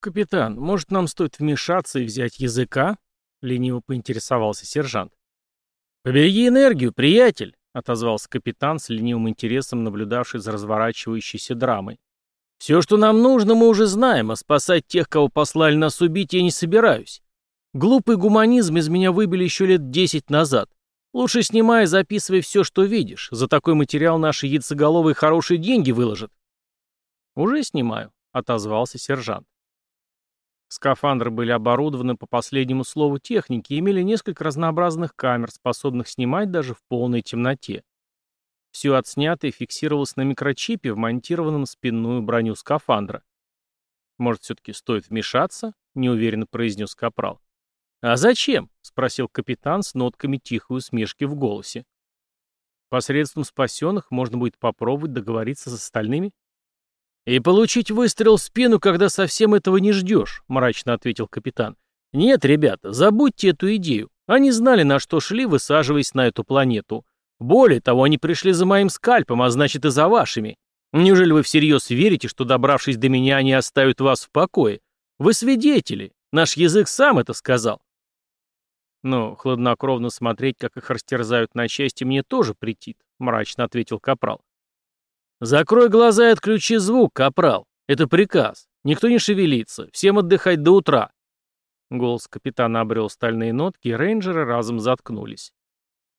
«Капитан, может, нам стоит вмешаться и взять языка?» — лениво поинтересовался сержант. «Побереги энергию, приятель!» — отозвался капитан с ленивым интересом, наблюдавший за разворачивающейся драмой. «Все, что нам нужно, мы уже знаем, а спасать тех, кого послали нас убить, я не собираюсь. Глупый гуманизм из меня выбили еще лет десять назад. Лучше снимай и записывай все, что видишь. За такой материал наши яйцеголовые хорошие деньги выложат». «Уже снимаю», — отозвался сержант. Скафандры были оборудованы по последнему слову техники и имели несколько разнообразных камер, способных снимать даже в полной темноте. Все отснятое фиксировалось на микрочипе, вмонтированном в спинную броню скафандра. «Может, все-таки стоит вмешаться?» — неуверенно произнес Капрал. «А зачем?» — спросил капитан с нотками тихой усмешки в голосе. «Посредством спасенных можно будет попробовать договориться с остальными?» «И получить выстрел в спину, когда совсем этого не ждешь», — мрачно ответил капитан. «Нет, ребята, забудьте эту идею. Они знали, на что шли, высаживаясь на эту планету. Более того, они пришли за моим скальпом, а значит и за вашими. Неужели вы всерьез верите, что, добравшись до меня, они оставят вас в покое? Вы свидетели. Наш язык сам это сказал. Но хладнокровно смотреть, как их растерзают на части, мне тоже претит, мрачно ответил Капрал. «Закрой глаза и отключи звук, капрал. Это приказ. Никто не шевелится. Всем отдыхать до утра». Голос капитана обрел стальные нотки, и рейнджеры разом заткнулись.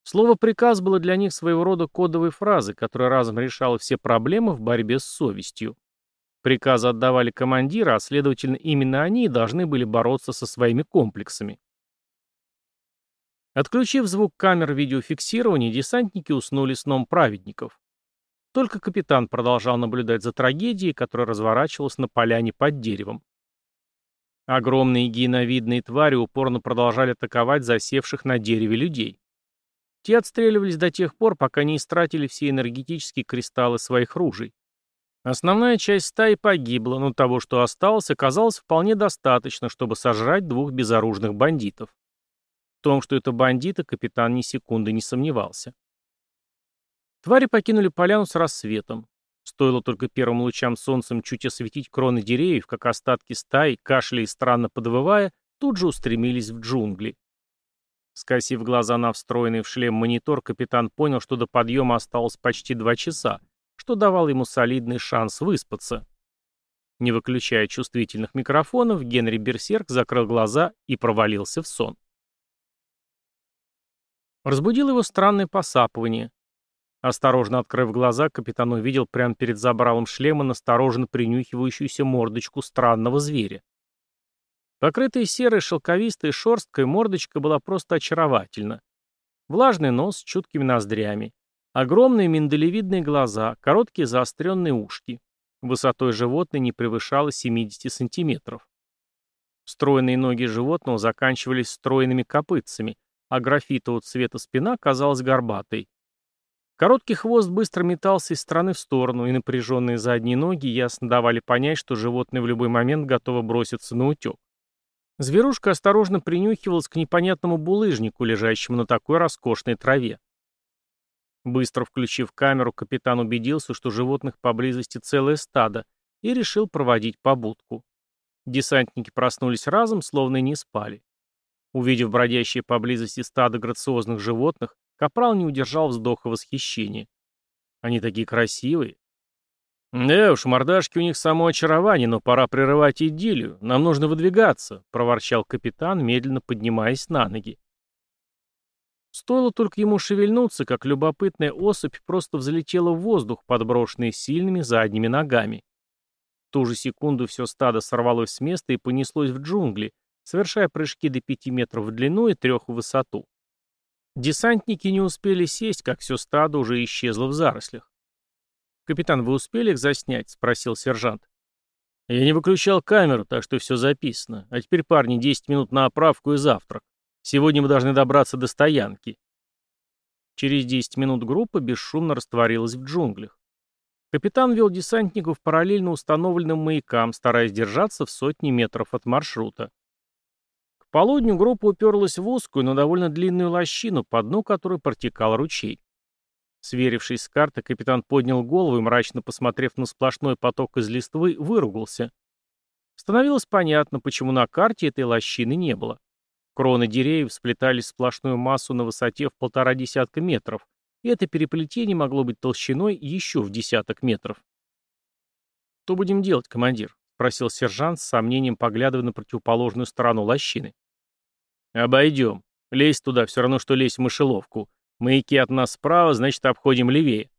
Слово «приказ» было для них своего рода кодовой фразой, которая разом решала все проблемы в борьбе с совестью. Приказы отдавали командиры, а следовательно, именно они должны были бороться со своими комплексами. Отключив звук камер видеофиксирования, десантники уснули сном праведников. Только капитан продолжал наблюдать за трагедией, которая разворачивалась на поляне под деревом. Огромные гиеновидные твари упорно продолжали атаковать засевших на дереве людей. Те отстреливались до тех пор, пока не истратили все энергетические кристаллы своих ружей. Основная часть стаи погибла, но того, что осталось, оказалось вполне достаточно, чтобы сожрать двух безоружных бандитов. В том, что это бандиты, капитан ни секунды не сомневался. Твари покинули поляну с рассветом. Стоило только первым лучам солнцем чуть осветить кроны деревьев, как остатки стаи, кашляя и странно подвывая, тут же устремились в джунгли. Скосив глаза на встроенный в шлем монитор, капитан понял, что до подъема осталось почти два часа, что давал ему солидный шанс выспаться. Не выключая чувствительных микрофонов, Генри Берсерк закрыл глаза и провалился в сон. Разбудил его странное посапывание. Осторожно открыв глаза, капитан увидел прямо перед забралом шлема настороженно принюхивающуюся мордочку странного зверя. Покрытая серой шелковистой шерсткой мордочка была просто очаровательна. Влажный нос с чуткими ноздрями, огромные миндалевидные глаза, короткие заостренные ушки. Высотой животное не превышало 70 сантиметров. Стройные ноги животного заканчивались стройными копытцами, а графитового цвета спина казалась горбатой. Короткий хвост быстро метался из стороны в сторону, и напряженные задние ноги ясно давали понять, что животное в любой момент готово броситься на утек. Зверушка осторожно принюхивалась к непонятному булыжнику, лежащему на такой роскошной траве. Быстро включив камеру, капитан убедился, что животных поблизости целое стадо, и решил проводить побудку. Десантники проснулись разом, словно и не спали. Увидев бродящие поблизости стадо грациозных животных, Капрал не удержал вздоха восхищения. Они такие красивые. «Да уж, мордашки у них само очарование, но пора прерывать идиллию. Нам нужно выдвигаться», — проворчал капитан, медленно поднимаясь на ноги. Стоило только ему шевельнуться, как любопытная особь просто взлетела в воздух, подброшенная сильными задними ногами. В ту же секунду все стадо сорвалось с места и понеслось в джунгли, совершая прыжки до пяти метров в длину и трех в высоту. Десантники не успели сесть, как все стадо уже исчезло в зарослях. «Капитан, вы успели их заснять?» — спросил сержант. «Я не выключал камеру, так что все записано. А теперь, парни, 10 минут на оправку и завтрак. Сегодня мы должны добраться до стоянки». Через 10 минут группа бесшумно растворилась в джунглях. Капитан вел десантников параллельно установленным маякам, стараясь держаться в сотни метров от маршрута полудню группа уперлась в узкую, но довольно длинную лощину, по дну которой протекал ручей. Сверившись с картой, капитан поднял голову и, мрачно посмотрев на сплошной поток из листвы, выругался. Становилось понятно, почему на карте этой лощины не было. Кроны деревьев сплетались в сплошную массу на высоте в полтора десятка метров, и это переплетение могло быть толщиной еще в десяток метров. «Что будем делать, командир?» — спросил сержант с сомнением, поглядывая на противоположную сторону лощины. «Обойдем. Лезть туда все равно, что лезть в мышеловку. Маяки от нас справа, значит, обходим левее».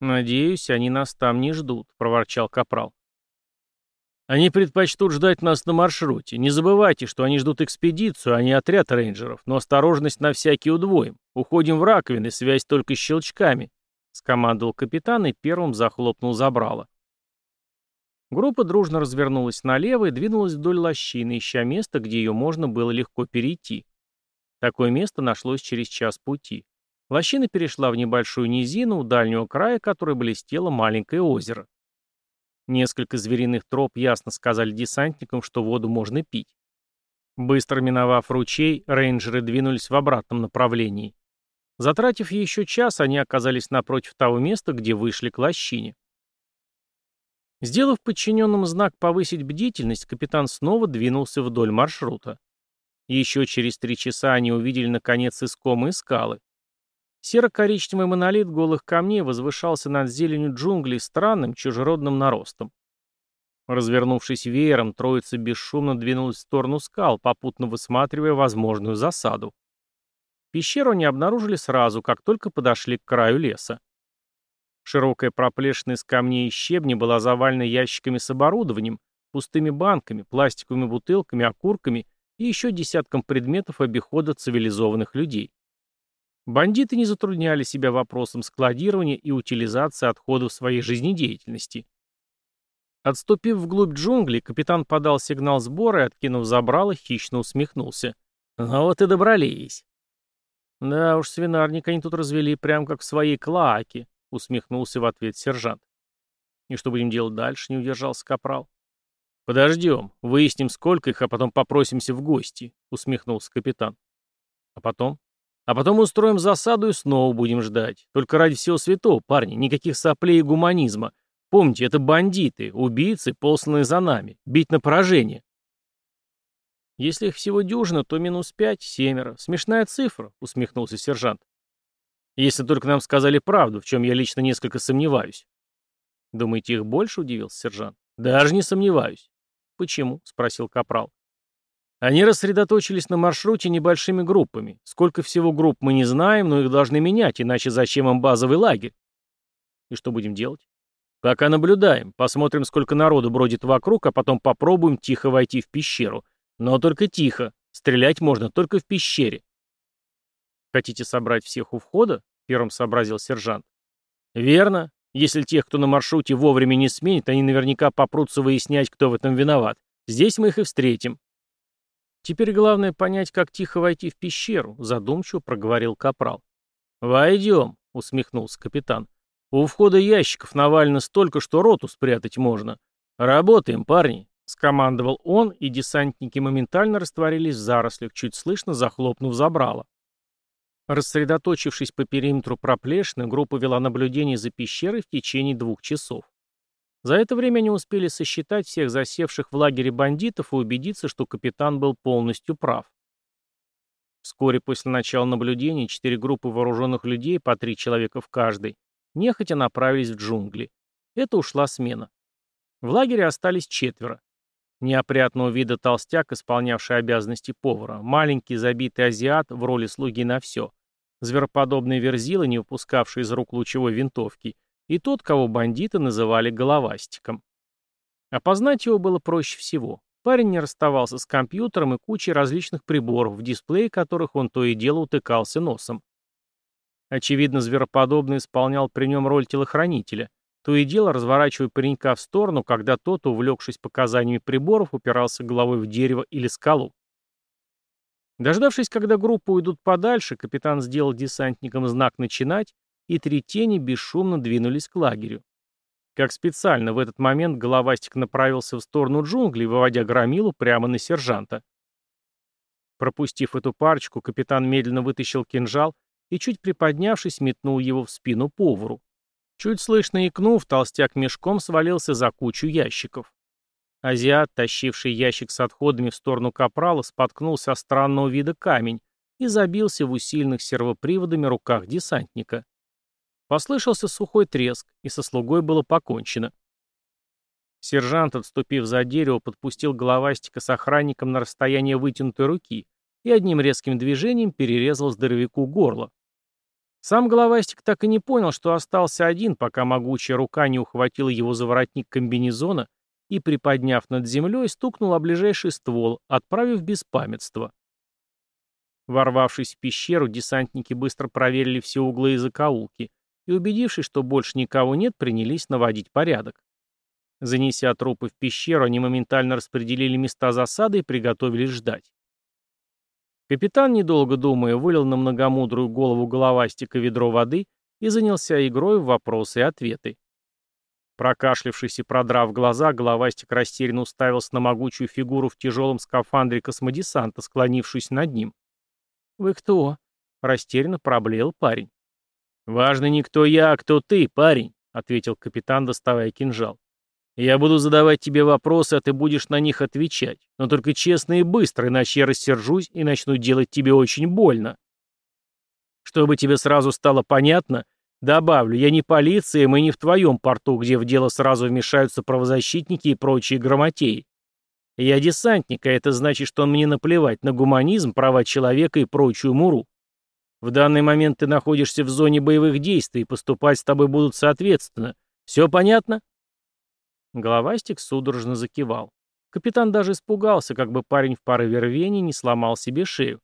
«Надеюсь, они нас там не ждут», — проворчал Капрал. «Они предпочтут ждать нас на маршруте. Не забывайте, что они ждут экспедицию, а не отряд рейнджеров. Но осторожность на всякий удвоим. Уходим в раковины, связь только щелчками», — скомандовал капитан и первым захлопнул забрало. Группа дружно развернулась налево и двинулась вдоль лощины, ища место, где ее можно было легко перейти. Такое место нашлось через час пути. Лощина перешла в небольшую низину, у дальнего края которой блестело маленькое озеро. Несколько звериных троп ясно сказали десантникам, что воду можно пить. Быстро миновав ручей, рейнджеры двинулись в обратном направлении. Затратив еще час, они оказались напротив того места, где вышли к лощине. Сделав подчиненным знак «повысить бдительность», капитан снова двинулся вдоль маршрута. Еще через три часа они увидели, наконец, искомые скалы. Серо-коричневый монолит голых камней возвышался над зеленью джунглей странным чужеродным наростом. Развернувшись веером, троица бесшумно двинулась в сторону скал, попутно высматривая возможную засаду. Пещеру они обнаружили сразу, как только подошли к краю леса. Широкая проплешина из камней и щебня была завалена ящиками с оборудованием, пустыми банками, пластиковыми бутылками, окурками и еще десятком предметов обихода цивилизованных людей. Бандиты не затрудняли себя вопросом складирования и утилизации отходов своей жизнедеятельности. Отступив вглубь джунглей, капитан подал сигнал сбора и, откинув забрало, хищно усмехнулся. «Ну вот и добрались». «Да уж, свинарник они тут развели прям как в своей клоаке», — усмехнулся в ответ сержант. «И что будем делать дальше?» — не удержался капрал. «Подождем, выясним, сколько их, а потом попросимся в гости», — усмехнулся капитан. «А потом?» «А потом устроим засаду и снова будем ждать. Только ради всего святого, парни, никаких соплей и гуманизма. Помните, это бандиты, убийцы, посланные за нами. Бить на поражение». «Если их всего дюжина, то минус пять, семеро. Смешная цифра», — усмехнулся сержант. Если только нам сказали правду, в чем я лично несколько сомневаюсь. Думаете, их больше, удивился сержант? Даже не сомневаюсь. Почему? Спросил Капрал. Они рассредоточились на маршруте небольшими группами. Сколько всего групп мы не знаем, но их должны менять, иначе зачем им базовый лагерь? И что будем делать? Пока наблюдаем, посмотрим, сколько народу бродит вокруг, а потом попробуем тихо войти в пещеру. Но только тихо. Стрелять можно только в пещере. «Хотите собрать всех у входа?» — первым сообразил сержант. «Верно. Если тех, кто на маршруте, вовремя не сменит, они наверняка попрутся выяснять, кто в этом виноват. Здесь мы их и встретим». «Теперь главное понять, как тихо войти в пещеру», — задумчиво проговорил капрал. «Войдем», — усмехнулся капитан. «У входа ящиков навалено столько, что роту спрятать можно. Работаем, парни», — скомандовал он, и десантники моментально растворились в зарослях, чуть слышно захлопнув забрало. Рассредоточившись по периметру проплешины, группа вела наблюдение за пещерой в течение двух часов. За это время они успели сосчитать всех засевших в лагере бандитов и убедиться, что капитан был полностью прав. Вскоре после начала наблюдения четыре группы вооруженных людей, по три человека в каждой, нехотя направились в джунгли. Это ушла смена. В лагере остались четверо. Неопрятного вида толстяк, исполнявший обязанности повара, маленький забитый азиат в роли слуги на все, звероподобные верзилы, не выпускавшие из рук лучевой винтовки, и тот, кого бандиты называли головастиком. Опознать его было проще всего. Парень не расставался с компьютером и кучей различных приборов, в дисплее которых он то и дело утыкался носом. Очевидно, звероподобный исполнял при нем роль телохранителя, то и дело разворачивая паренька в сторону, когда тот, увлекшись показаниями приборов, упирался головой в дерево или скалу. Дождавшись, когда группы уйдут подальше, капитан сделал десантникам знак «начинать», и три тени бесшумно двинулись к лагерю. Как специально в этот момент головастик направился в сторону джунглей, выводя громилу прямо на сержанта. Пропустив эту парочку, капитан медленно вытащил кинжал и, чуть приподнявшись, метнул его в спину повару. Чуть слышно икнув, толстяк мешком свалился за кучу ящиков. Азиат, тащивший ящик с отходами в сторону капрала, споткнулся о странного вида камень и забился в усиленных сервоприводами руках десантника. Послышался сухой треск, и со слугой было покончено. Сержант, отступив за дерево, подпустил головастика с охранником на расстояние вытянутой руки и одним резким движением перерезал здоровяку горло. Сам головастик так и не понял, что остался один, пока могучая рука не ухватила его за воротник комбинезона и, приподняв над землей, стукнула о ближайший ствол, отправив беспамятство. Ворвавшись в пещеру, десантники быстро проверили все углы и закоулки и, убедившись, что больше никого нет, принялись наводить порядок. Занеся трупы в пещеру, они моментально распределили места засады и приготовились ждать. Капитан, недолго думая, вылил на многомудрую голову головастика ведро воды и занялся игрой в вопросы и ответы. Прокашлявшись и продрав глаза, головастик растерянно уставился на могучую фигуру в тяжелом скафандре космодесанта, склонившись над ним. «Вы кто?» — растерянно проблеял парень. «Важно не кто я, а кто ты, парень», — ответил капитан, доставая кинжал. Я буду задавать тебе вопросы, а ты будешь на них отвечать. Но только честно и быстро, иначе я рассержусь и начну делать тебе очень больно. Чтобы тебе сразу стало понятно, добавлю, я не полиция, мы не в твоем порту, где в дело сразу вмешаются правозащитники и прочие грамотеи. Я десантник, а это значит, что мне наплевать на гуманизм, права человека и прочую муру. В данный момент ты находишься в зоне боевых действий, и поступать с тобой будут соответственно. Все понятно? Головастик судорожно закивал. Капитан даже испугался, как бы парень в порыве рвения не сломал себе шею.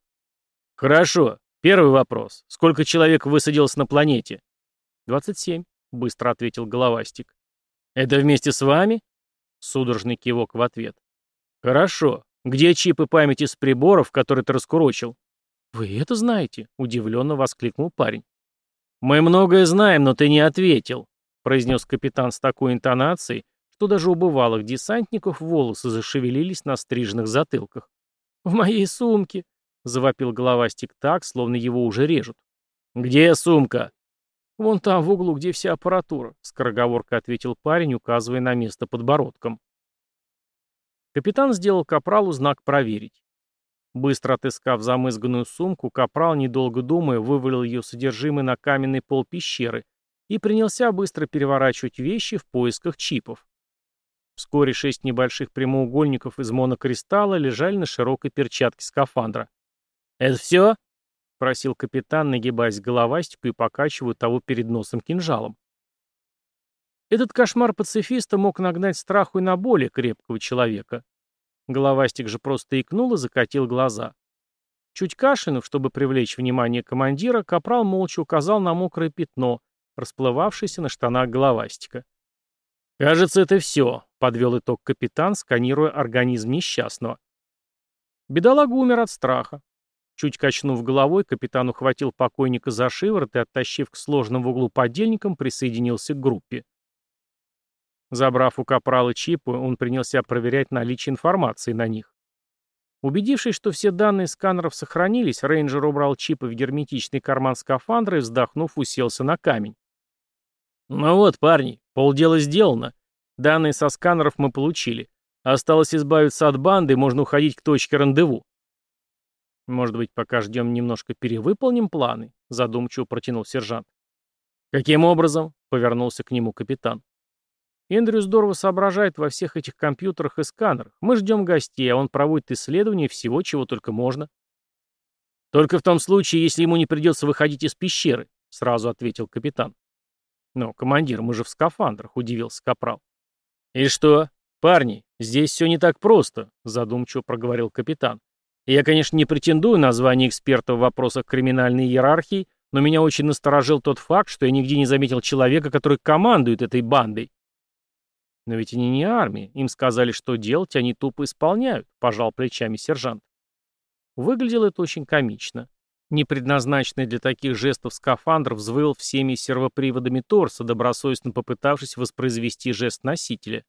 «Хорошо. Первый вопрос. Сколько человек высадилось на планете?» «Двадцать семь», — быстро ответил Головастик. «Это вместе с вами?» Судорожный кивок в ответ. «Хорошо. Где чипы памяти с приборов, которые ты раскурочил?» «Вы это знаете?» — удивленно воскликнул парень. «Мы многое знаем, но ты не ответил», — произнес капитан с такой интонацией, что даже у бывалых десантников волосы зашевелились на стрижных затылках. «В моей сумке!» — завопил головастик так, словно его уже режут. «Где сумка?» «Вон там, в углу, где вся аппаратура», — скороговоркой ответил парень, указывая на место подбородком. Капитан сделал капралу знак «Проверить». Быстро отыскав замызганную сумку, капрал, недолго думая, вывалил ее содержимое на каменный пол пещеры и принялся быстро переворачивать вещи в поисках чипов. Вскоре шесть небольших прямоугольников из монокристалла лежали на широкой перчатке скафандра. «Это все?» — просил капитан, нагибаясь к головастику и покачивая того перед носом кинжалом. Этот кошмар пацифиста мог нагнать страху и на более крепкого человека. Головастик же просто икнул и закатил глаза. Чуть кашлянув, чтобы привлечь внимание командира, капрал молча указал на мокрое пятно, расплывавшееся на штанах головастика. «Кажется, это все», — подвел итог капитан, сканируя организм несчастного. Бедолага умер от страха. Чуть качнув головой, капитан ухватил покойника за шиворот и, оттащив к сложным в углу подельникам, присоединился к группе. Забрав у капрала чипы, он принялся проверять наличие информации на них. Убедившись, что все данные сканеров сохранились, рейнджер убрал чипы в герметичный карман скафандра и, вздохнув, уселся на камень. «Ну вот, парни, полдела сделано. Данные со сканеров мы получили. Осталось избавиться от банды, можно уходить к точке рандеву». «Может быть, пока ждем немножко перевыполним планы?» — задумчиво протянул сержант. «Каким образом?» — повернулся к нему капитан. Эндрю здорово соображает во всех этих компьютерах и сканерах. Мы ждем гостей, а он проводит исследования всего, чего только можно. Только в том случае, если ему не придется выходить из пещеры, сразу ответил капитан. «Но, командир, мы же в скафандрах», — удивился Капрал. «И что? Парни, здесь все не так просто», — задумчиво проговорил капитан. «Я, конечно, не претендую на звание эксперта в вопросах криминальной иерархии, но меня очень насторожил тот факт, что я нигде не заметил человека, который командует этой бандой». «Но ведь они не армия. Им сказали, что делать, они тупо исполняют», — пожал плечами сержант. Выглядело это очень комично. Непредназначенный для таких жестов скафандр взвыл всеми сервоприводами торса, добросовестно попытавшись воспроизвести жест носителя.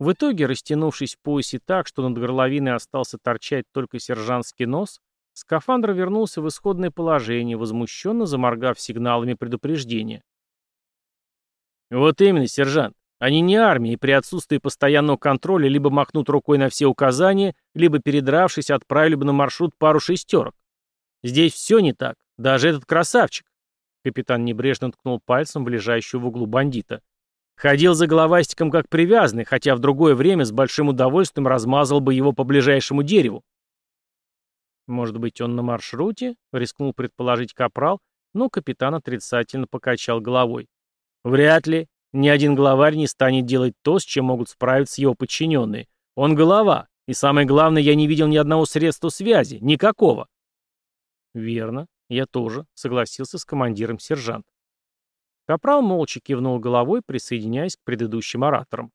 В итоге, растянувшись в поясе так, что над горловиной остался торчать только сержантский нос, скафандр вернулся в исходное положение, возмущенно заморгав сигналами предупреждения. «Вот именно, сержант. Они не армия, и при отсутствии постоянного контроля либо махнут рукой на все указания, либо, передравшись, отправили бы на маршрут пару шестерок. Здесь все не так. Даже этот красавчик. Капитан небрежно ткнул пальцем в лежащего в углу бандита. Ходил за головастиком как привязанный, хотя в другое время с большим удовольствием размазал бы его по ближайшему дереву. Может быть, он на маршруте? Рискнул предположить капрал, но капитан отрицательно покачал головой. Вряд ли. Ни один главарь не станет делать то, с чем могут справиться его подчиненные. Он голова. И самое главное, я не видел ни одного средства связи. Никакого. Верно. Я тоже, согласился с командиром сержант. Капрал молча кивнул головой, присоединяясь к предыдущим ораторам.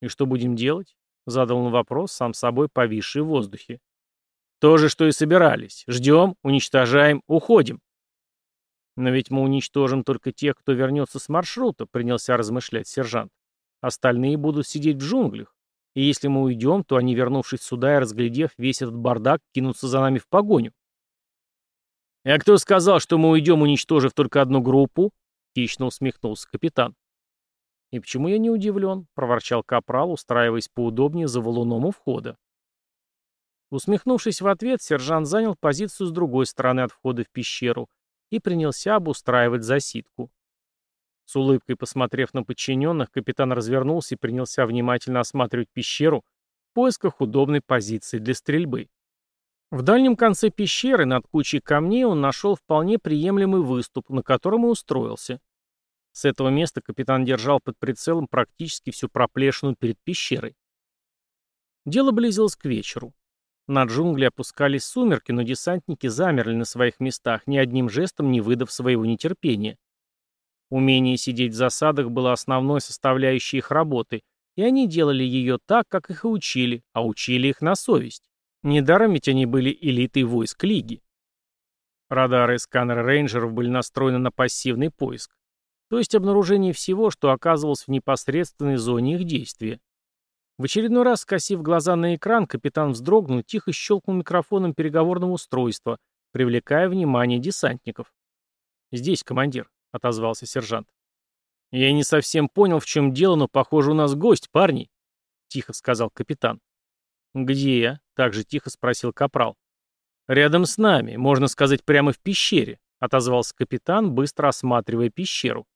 «И что будем делать?» — задал он вопрос, сам собой повисший в воздухе. «То же, что и собирались. Ждем, уничтожаем, уходим». «Но ведь мы уничтожим только тех, кто вернется с маршрута», — принялся размышлять сержант. «Остальные будут сидеть в джунглях. И если мы уйдем, то они, вернувшись сюда и разглядев весь этот бардак, кинутся за нами в погоню». «А кто сказал, что мы уйдем, уничтожив только одну группу?» — хищно усмехнулся капитан. «И почему я не удивлен?» — проворчал капрал, устраиваясь поудобнее за валуном у входа. Усмехнувшись в ответ, сержант занял позицию с другой стороны от входа в пещеру, и принялся обустраивать засидку. С улыбкой посмотрев на подчиненных, капитан развернулся и принялся внимательно осматривать пещеру в поисках удобной позиции для стрельбы. В дальнем конце пещеры, над кучей камней, он нашел вполне приемлемый выступ, на котором и устроился. С этого места капитан держал под прицелом практически всю проплешину перед пещерой. Дело близилось к вечеру. На джунгли опускались сумерки, но десантники замерли на своих местах, ни одним жестом не выдав своего нетерпения. Умение сидеть в засадах было основной составляющей их работы, и они делали ее так, как их и учили, а учили их на совесть. Недаром ведь они были элитой войск Лиги. Радары и сканеры рейнджеров были настроены на пассивный поиск, то есть обнаружение всего, что оказывалось в непосредственной зоне их действия. В очередной раз, скосив глаза на экран, капитан вздрогнул тихо щелкнул микрофоном переговорного устройства, привлекая внимание десантников. «Здесь, командир», — отозвался сержант. «Я не совсем понял, в чем дело, но, похоже, у нас гость, парни», — тихо сказал капитан. «Где я?» — также тихо спросил капрал. «Рядом с нами, можно сказать, прямо в пещере», — отозвался капитан, быстро осматривая пещеру.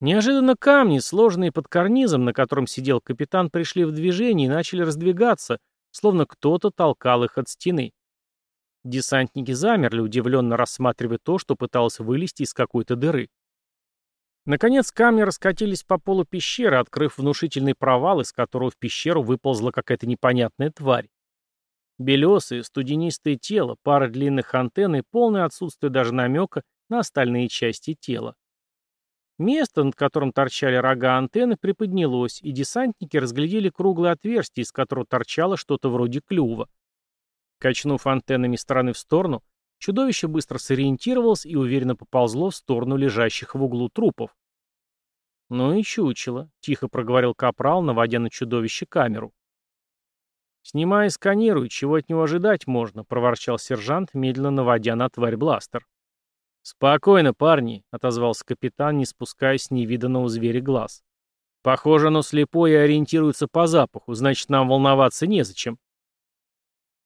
Неожиданно камни, сложенные под карнизом, на котором сидел капитан, пришли в движение и начали раздвигаться, словно кто-то толкал их от стены. Десантники замерли, удивленно рассматривая то, что пыталось вылезти из какой-то дыры. Наконец камни раскатились по полу пещеры, открыв внушительный провал, из которого в пещеру выползла какая-то непонятная тварь. Белесые, студенистое тело, пара длинных антенн и полное отсутствие даже намека на остальные части тела. Место, над которым торчали рога антенны, приподнялось, и десантники разглядели круглое отверстие, из которого торчало что-то вроде клюва. Качнув антеннами стороны в сторону, чудовище быстро сориентировалось и уверенно поползло в сторону лежащих в углу трупов. «Ну и чучело», — тихо проговорил капрал, наводя на чудовище камеру. «Снимай и сканируй, чего от него ожидать можно», — проворчал сержант, медленно наводя на тварь бластер. «Спокойно, парни», — отозвался капитан, не спуская с невиданного зверя глаз. «Похоже, оно слепое и ориентируется по запаху, значит, нам волноваться незачем».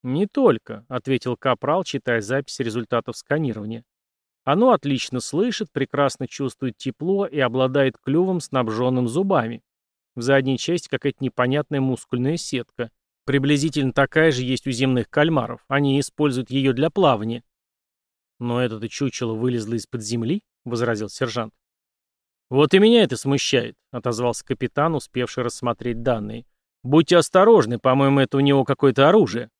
«Не только», — ответил Капрал, читая запись результатов сканирования. «Оно отлично слышит, прекрасно чувствует тепло и обладает клювом, снабженным зубами. В задней части какая-то непонятная мускульная сетка. Приблизительно такая же есть у земных кальмаров. Они используют ее для плавания. «Но это-то чучело вылезло из-под земли?» — возразил сержант. «Вот и меня это смущает», — отозвался капитан, успевший рассмотреть данные. «Будьте осторожны, по-моему, это у него какое-то оружие».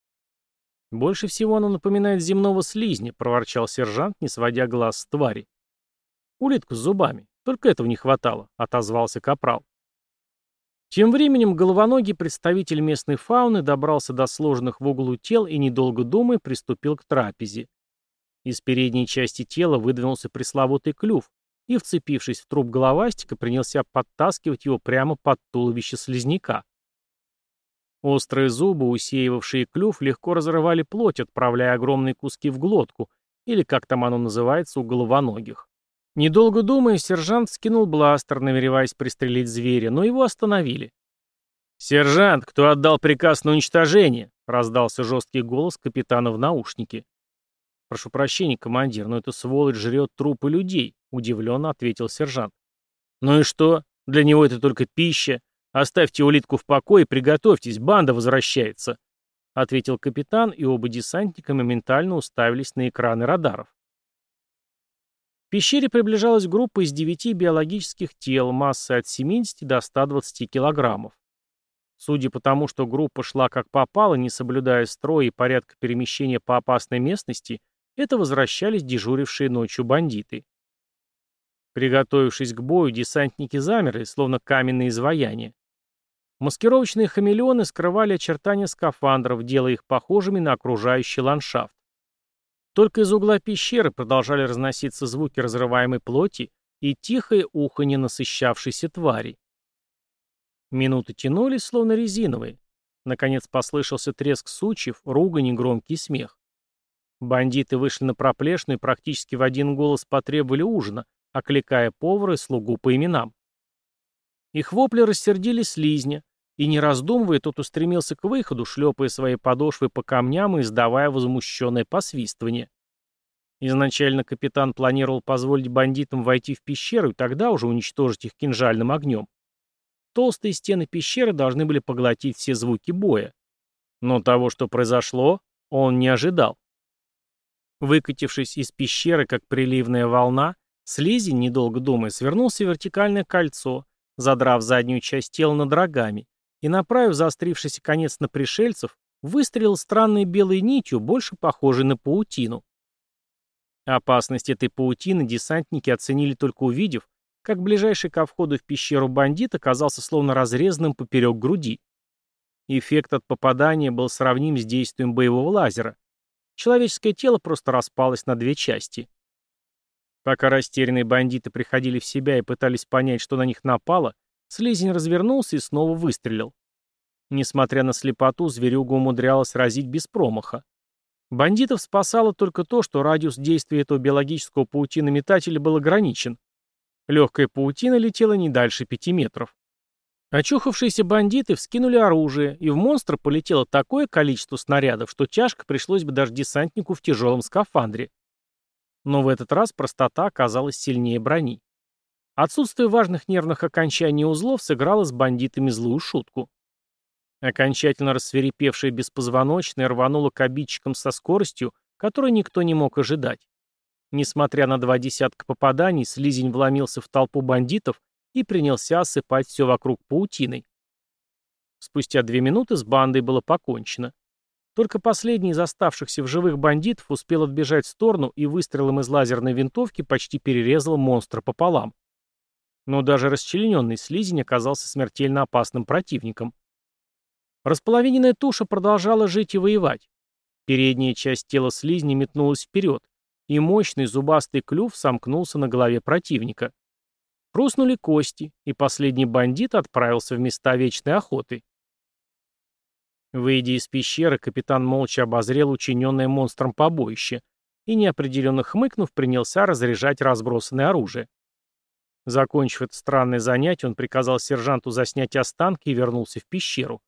«Больше всего оно напоминает земного слизня», — проворчал сержант, не сводя глаз с твари. «Улитку с зубами. Только этого не хватало», — отозвался капрал. Тем временем головоногий представитель местной фауны добрался до сложенных в углу тел и, недолго думая, приступил к трапезе. Из передней части тела выдвинулся пресловутый клюв и, вцепившись в труп головастика, принялся подтаскивать его прямо под туловище слизняка. Острые зубы, усеивавшие клюв, легко разрывали плоть, отправляя огромные куски в глотку, или как там оно называется у головоногих. Недолго думая, сержант скинул бластер, намереваясь пристрелить зверя, но его остановили. «Сержант, кто отдал приказ на уничтожение?» — раздался жесткий голос капитана в наушнике. «Прошу прощения, командир, но эта сволочь жрет трупы людей», — удивленно ответил сержант. «Ну и что? Для него это только пища. Оставьте улитку в покое и приготовьтесь, банда возвращается», — ответил капитан, и оба десантника моментально уставились на экраны радаров. В пещере приближалась группа из девяти биологических тел массой от 70 до 120 килограммов. Судя по тому, что группа шла как попало, не соблюдая строя и порядка перемещения по опасной местности, это возвращались дежурившие ночью бандиты. Приготовившись к бою, десантники замерли, словно каменные изваяния. Маскировочные хамелеоны скрывали очертания скафандров, делая их похожими на окружающий ландшафт. Только из угла пещеры продолжали разноситься звуки разрываемой плоти и тихое уханье насыщавшейся твари. Минуты тянулись, словно резиновые. Наконец послышался треск сучьев, ругань и громкий смех. Бандиты вышли на проплешину и практически в один голос потребовали ужина, окликая повара и слугу по именам. Их вопли рассердили слизня, и, не раздумывая, тот устремился к выходу, шлепая свои подошвы по камням и издавая возмущенное посвистывание. Изначально капитан планировал позволить бандитам войти в пещеру и тогда уже уничтожить их кинжальным огнем. Толстые стены пещеры должны были поглотить все звуки боя. Но того, что произошло, он не ожидал. Выкатившись из пещеры, как приливная волна, слизень, недолго думая, свернулся в вертикальное кольцо, задрав заднюю часть тела над рогами, и, направив заострившийся конец на пришельцев, выстрелил странной белой нитью, больше похожей на паутину. Опасность этой паутины десантники оценили только увидев, как ближайший ко входу в пещеру бандит оказался словно разрезанным поперек груди. Эффект от попадания был сравним с действием боевого лазера. Человеческое тело просто распалось на две части. Пока растерянные бандиты приходили в себя и пытались понять, что на них напало, слизень развернулся и снова выстрелил. Несмотря на слепоту, зверюга умудрялась разить без промаха. Бандитов спасало только то, что радиус действия этого биологического паутинометателя был ограничен. Легкая паутина летела не дальше пяти метров. Очухавшиеся бандиты вскинули оружие, и в монстра полетело такое количество снарядов, что тяжко пришлось бы даже десантнику в тяжелом скафандре. Но в этот раз простота оказалась сильнее брони. Отсутствие важных нервных окончаний узлов сыграло с бандитами злую шутку. Окончательно рассверепевшая беспозвоночная рванула к обидчикам со скоростью, которой никто не мог ожидать. Несмотря на два десятка попаданий, слизень вломился в толпу бандитов и принялся осыпать все вокруг паутиной. Спустя две минуты с бандой было покончено. Только последний из оставшихся в живых бандитов успел отбежать в сторону и выстрелом из лазерной винтовки почти перерезал монстра пополам. Но даже расчлененный слизень оказался смертельно опасным противником. Располовиненная туша продолжала жить и воевать. Передняя часть тела слизни метнулась вперед, и мощный зубастый клюв сомкнулся на голове противника. Хрустнули кости, и последний бандит отправился в места вечной охоты. Выйдя из пещеры, капитан молча обозрел учиненное монстром побоище и, неопределенно хмыкнув, принялся разряжать разбросанное оружие. Закончив это странное занятие, он приказал сержанту заснять останки и вернулся в пещеру.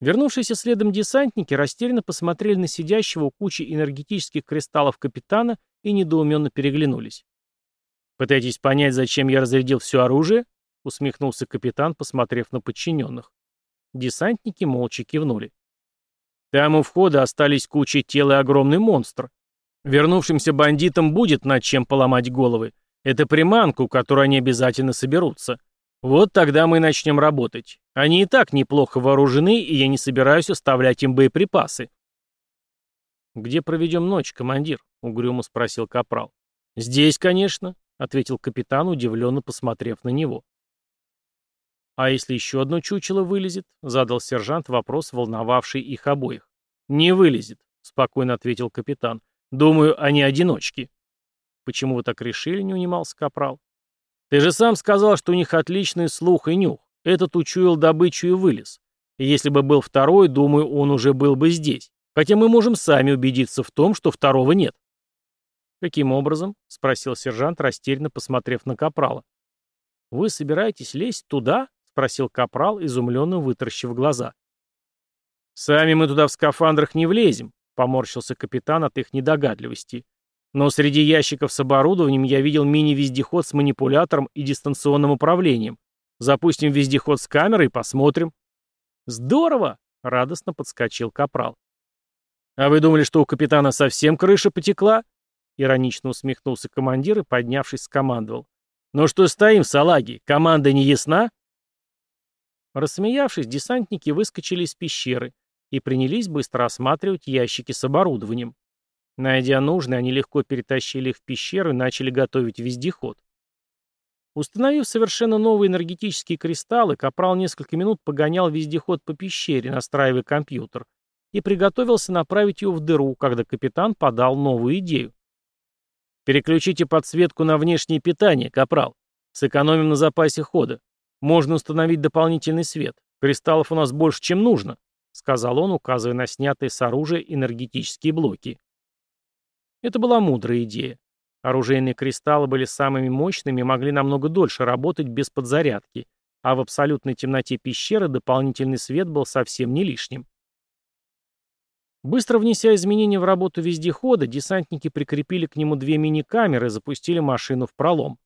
Вернувшиеся следом десантники растерянно посмотрели на сидящего у кучи энергетических кристаллов капитана и недоуменно переглянулись. «Пытаетесь понять, зачем я разрядил все оружие?» — усмехнулся капитан, посмотрев на подчиненных. Десантники молча кивнули. «Там у входа остались кучи тел и огромный монстр. Вернувшимся бандитам будет над чем поломать головы. Это приманка, у которой они обязательно соберутся. Вот тогда мы начнем работать. Они и так неплохо вооружены, и я не собираюсь оставлять им боеприпасы. «Где проведем ночь, командир?» — угрюмо спросил Капрал. «Здесь, конечно», — ответил капитан, удивленно посмотрев на него. «А если еще одно чучело вылезет?» — задал сержант вопрос, волновавший их обоих. «Не вылезет», — спокойно ответил капитан. «Думаю, они одиночки». «Почему вы так решили?» — не унимался Капрал. Ты же сам сказал, что у них отличный слух и нюх. Этот учуял добычу и вылез. Если бы был второй, думаю, он уже был бы здесь. Хотя мы можем сами убедиться в том, что второго нет. «Каким образом?» — спросил сержант, растерянно посмотрев на Капрала. «Вы собираетесь лезть туда?» — спросил Капрал, изумленно вытаращив глаза. «Сами мы туда в скафандрах не влезем», — поморщился капитан от их недогадливости. «Но среди ящиков с оборудованием я видел мини-вездеход с манипулятором и дистанционным управлением. Запустим вездеход с камерой и посмотрим». «Здорово!» — радостно подскочил Капрал. «А вы думали, что у капитана совсем крыша потекла?» Иронично усмехнулся командир и, поднявшись, скомандовал. «Ну что стоим, салаги? Команда не ясна?» Рассмеявшись, десантники выскочили из пещеры и принялись быстро осматривать ящики с оборудованием. Найдя нужное, они легко перетащили их в пещеру и начали готовить вездеход. Установив совершенно новые энергетические кристаллы, Капрал несколько минут погонял вездеход по пещере, настраивая компьютер, и приготовился направить его в дыру, когда капитан подал новую идею. «Переключите подсветку на внешнее питание, Капрал. Сэкономим на запасе хода. Можно установить дополнительный свет. Кристаллов у нас больше, чем нужно», — сказал он, указывая на снятые с оружия энергетические блоки. Это была мудрая идея. Оружейные кристаллы были самыми мощными и могли намного дольше работать без подзарядки, а в абсолютной темноте пещеры дополнительный свет был совсем не лишним. Быстро внеся изменения в работу вездехода, десантники прикрепили к нему две мини-камеры и запустили машину в пролом.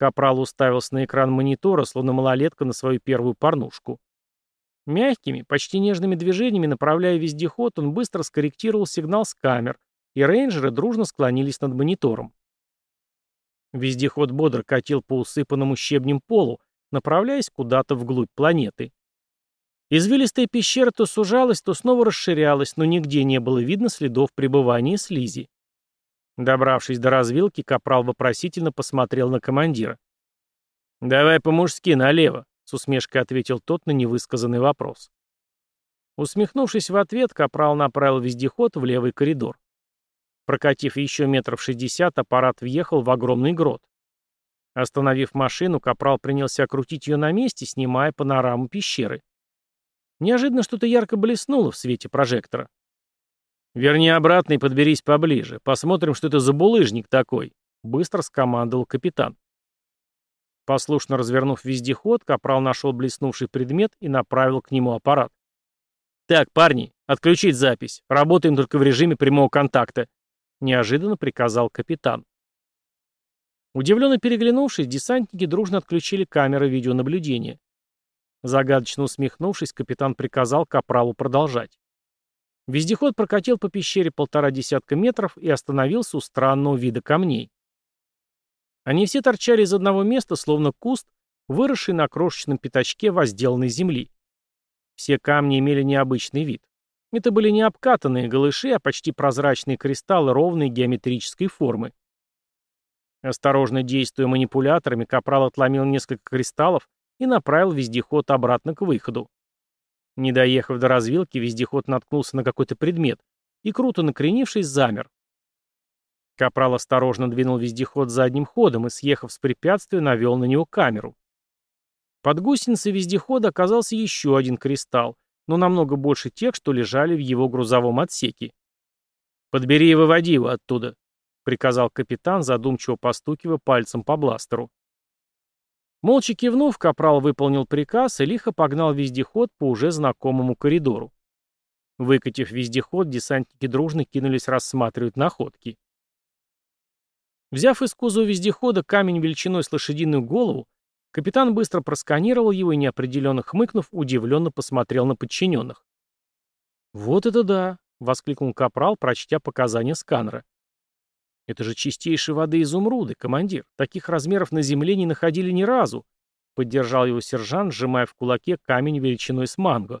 Капрал уставился на экран монитора, словно малолетка на свою первую порнушку. Мягкими, почти нежными движениями, направляя вездеход, он быстро скорректировал сигнал с камер, и рейнджеры дружно склонились над монитором. Вездеход бодро катил по усыпанному щебнем полу, направляясь куда-то вглубь планеты. Извилистая пещера то сужалась, то снова расширялась, но нигде не было видно следов пребывания слизи. Добравшись до развилки, Капрал вопросительно посмотрел на командира. «Давай по-мужски, налево», — с усмешкой ответил тот на невысказанный вопрос. Усмехнувшись в ответ, Капрал направил вездеход в левый коридор. Прокатив еще метров шестьдесят, аппарат въехал в огромный грот. Остановив машину, Капрал принялся крутить ее на месте, снимая панораму пещеры. Неожиданно что-то ярко блеснуло в свете прожектора. «Верни обратно и подберись поближе. Посмотрим, что это за булыжник такой», — быстро скомандовал капитан. Послушно развернув вездеход, Капрал нашел блеснувший предмет и направил к нему аппарат. «Так, парни, отключить запись. Работаем только в режиме прямого контакта», — неожиданно приказал капитан. Удивленно переглянувшись, десантники дружно отключили камеры видеонаблюдения. Загадочно усмехнувшись, капитан приказал Капралу продолжать. Вездеход прокатил по пещере полтора десятка метров и остановился у странного вида камней. Они все торчали из одного места, словно куст, выросший на крошечном пятачке возделанной земли. Все камни имели необычный вид. Это были не обкатанные голыши, а почти прозрачные кристаллы ровной геометрической формы. Осторожно действуя манипуляторами, Капрал отломил несколько кристаллов и направил вездеход обратно к выходу. Не доехав до развилки, вездеход наткнулся на какой-то предмет и, круто накренившись, замер. Капрал осторожно двинул вездеход задним ходом и, съехав с препятствия, навел на него камеру. Под гусеницей вездехода оказался еще один кристалл, но намного больше тех, что лежали в его грузовом отсеке. «Подбери и выводи его оттуда», — приказал капитан, задумчиво постукивая пальцем по бластеру. Молча кивнув, Капрал выполнил приказ и лихо погнал вездеход по уже знакомому коридору. Выкатив вездеход, десантники дружно кинулись рассматривать находки. Взяв из кузова вездехода камень величиной с лошадиную голову, капитан быстро просканировал его и, неопределенно хмыкнув, удивленно посмотрел на подчиненных. «Вот это да!» — воскликнул Капрал, прочтя показания сканера. «Это же чистейшей воды изумруды, командир. Таких размеров на земле не находили ни разу», — поддержал его сержант, сжимая в кулаке камень величиной с манго.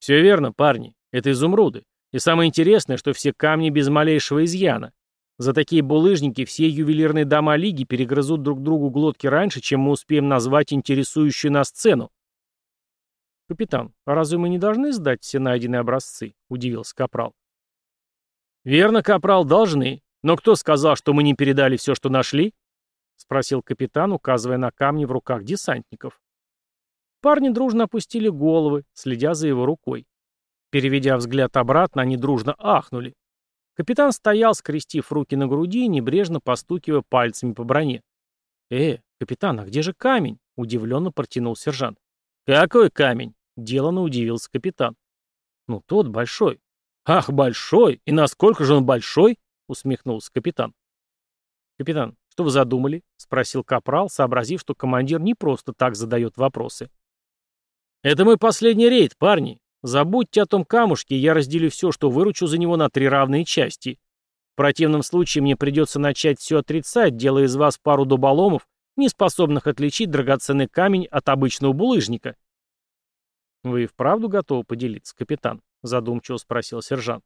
«Все верно, парни. Это изумруды. И самое интересное, что все камни без малейшего изъяна. За такие булыжники все ювелирные дома Лиги перегрызут друг другу глотки раньше, чем мы успеем назвать интересующую нас цену. «Капитан, а разве мы не должны сдать все найденные образцы?» — удивился Капрал. «Верно, Капрал, должны. «Но кто сказал, что мы не передали все, что нашли?» — спросил капитан, указывая на камни в руках десантников. Парни дружно опустили головы, следя за его рукой. Переведя взгляд обратно, они дружно ахнули. Капитан стоял, скрестив руки на груди и небрежно постукивая пальцами по броне. «Э, капитан, а где же камень?» — удивленно протянул сержант. «Какой камень?» — деланно удивился капитан. «Ну, тот большой». «Ах, большой! И насколько же он большой?» — усмехнулся капитан. «Капитан, что вы задумали?» — спросил капрал, сообразив, что командир не просто так задает вопросы. «Это мой последний рейд, парни. Забудьте о том камушке, и я разделю все, что выручу за него на три равные части. В противном случае мне придется начать все отрицать, делая из вас пару дуболомов, не способных отличить драгоценный камень от обычного булыжника. «Вы вправду готовы поделиться, капитан?» — задумчиво спросил сержант.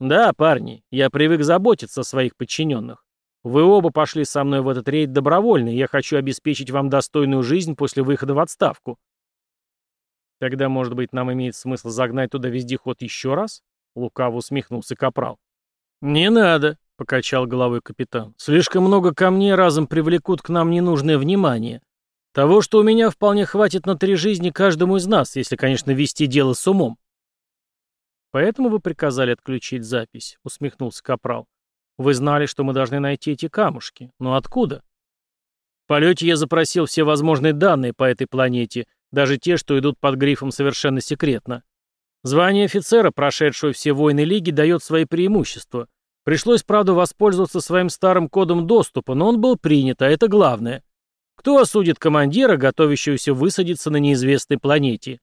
«Да, парни, я привык заботиться о своих подчиненных. Вы оба пошли со мной в этот рейд добровольно, и я хочу обеспечить вам достойную жизнь после выхода в отставку. Тогда, может быть, нам имеет смысл загнать туда вездеход еще раз? Лукаво усмехнулся Капрал. Не надо, покачал головой капитан. Слишком много камней разом привлекут к нам ненужное внимание. Того, что у меня вполне хватит на три жизни каждому из нас, если, конечно, вести дело с умом. Поэтому вы приказали отключить запись, усмехнулся Капрал. Вы знали, что мы должны найти эти камушки. Но откуда? В полете я запросил все возможные данные по этой планете, даже те, что идут под грифом «совершенно секретно». Звание офицера, прошедшего все войны Лиги, дает свои преимущества. Пришлось, правда, воспользоваться своим старым кодом доступа, но он был принят, а это главное. Кто осудит командира, готовящегося высадиться на неизвестной планете?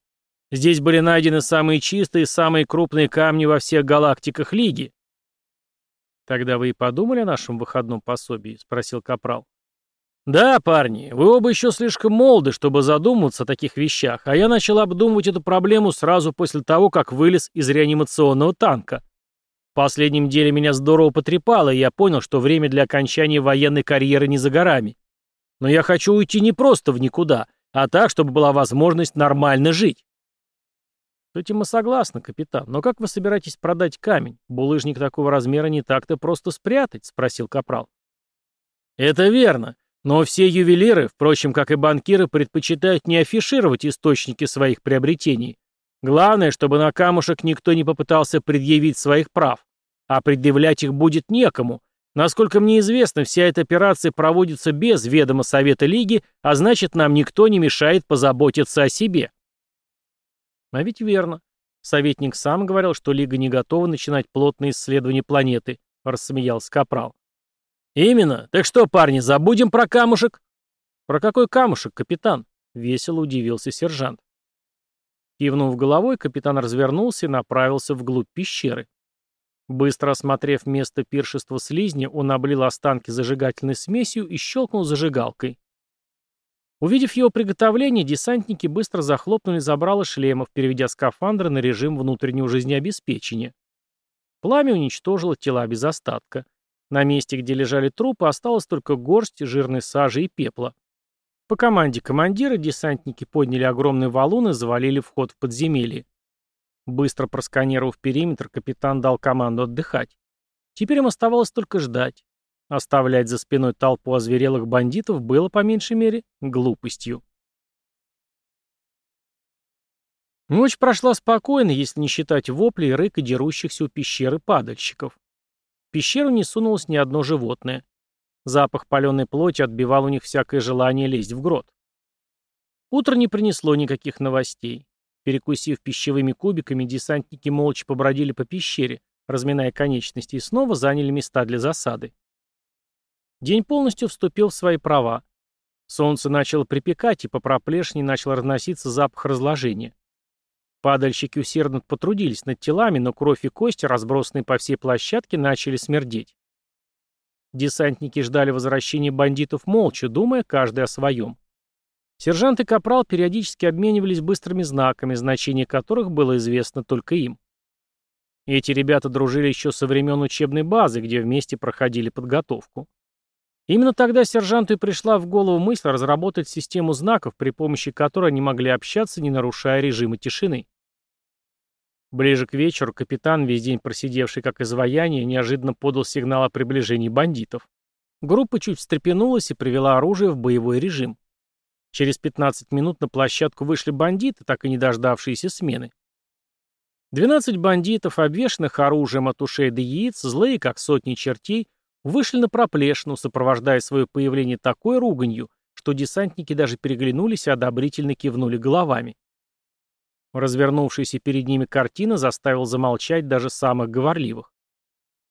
Здесь были найдены самые чистые и самые крупные камни во всех галактиках Лиги. «Тогда вы и подумали о нашем выходном пособии?» — спросил Капрал. «Да, парни, вы оба еще слишком молоды, чтобы задумываться о таких вещах, а я начал обдумывать эту проблему сразу после того, как вылез из реанимационного танка. В последнем деле меня здорово потрепало, и я понял, что время для окончания военной карьеры не за горами. Но я хочу уйти не просто в никуда, а так, чтобы была возможность нормально жить». «С этим мы согласны, капитан, но как вы собираетесь продать камень? Булыжник такого размера не так-то просто спрятать?» — спросил Капрал. «Это верно». Но все ювелиры, впрочем, как и банкиры, предпочитают не афишировать источники своих приобретений. Главное, чтобы на камушек никто не попытался предъявить своих прав. А предъявлять их будет некому. Насколько мне известно, вся эта операция проводится без ведома Совета Лиги, а значит, нам никто не мешает позаботиться о себе. А ведь верно. Советник сам говорил, что Лига не готова начинать плотные исследования планеты, рассмеялся Капрал. «Именно. Так что, парни, забудем про камушек?» «Про какой камушек, капитан?» — весело удивился сержант. Кивнув головой, капитан развернулся и направился вглубь пещеры. Быстро осмотрев место пиршества слизня, он облил останки зажигательной смесью и щелкнул зажигалкой. Увидев его приготовление, десантники быстро захлопнули забрало шлемов, переведя скафандры на режим внутреннего жизнеобеспечения. Пламя уничтожило тела без остатка. На месте, где лежали трупы, осталось только горсть жирной сажи и пепла. По команде командира десантники подняли огромный валун и завалили вход в подземелье. Быстро просканировав периметр, капитан дал команду отдыхать. Теперь им оставалось только ждать. Оставлять за спиной толпу озверелых бандитов было, по меньшей мере, глупостью. Ночь прошла спокойно, если не считать воплей рыка дерущихся у пещеры падальщиков пещеру не сунулось ни одно животное. Запах паленой плоти отбивал у них всякое желание лезть в грот. Утро не принесло никаких новостей. Перекусив пищевыми кубиками, десантники молча побродили по пещере, разминая конечности, и снова заняли места для засады. День полностью вступил в свои права. Солнце начало припекать, и по проплешине начал разноситься запах разложения. Падальщики усердно потрудились над телами, но кровь и кости, разбросанные по всей площадке, начали смердеть. Десантники ждали возвращения бандитов молча, думая каждый о своем. Сержант и капрал периодически обменивались быстрыми знаками, значение которых было известно только им. Эти ребята дружили еще со времен учебной базы, где вместе проходили подготовку. Именно тогда сержанту и пришла в голову мысль разработать систему знаков, при помощи которой они могли общаться, не нарушая режима тишины. Ближе к вечеру капитан, весь день просидевший как изваяние, неожиданно подал сигнал о приближении бандитов. Группа чуть встрепенулась и привела оружие в боевой режим. Через 15 минут на площадку вышли бандиты, так и не дождавшиеся смены. Двенадцать бандитов, обвешанных оружием от ушей до яиц, злые, как сотни чертей, вышли на проплешину, сопровождая свое появление такой руганью, что десантники даже переглянулись и одобрительно кивнули головами. Развернувшаяся перед ними картина заставила замолчать даже самых говорливых.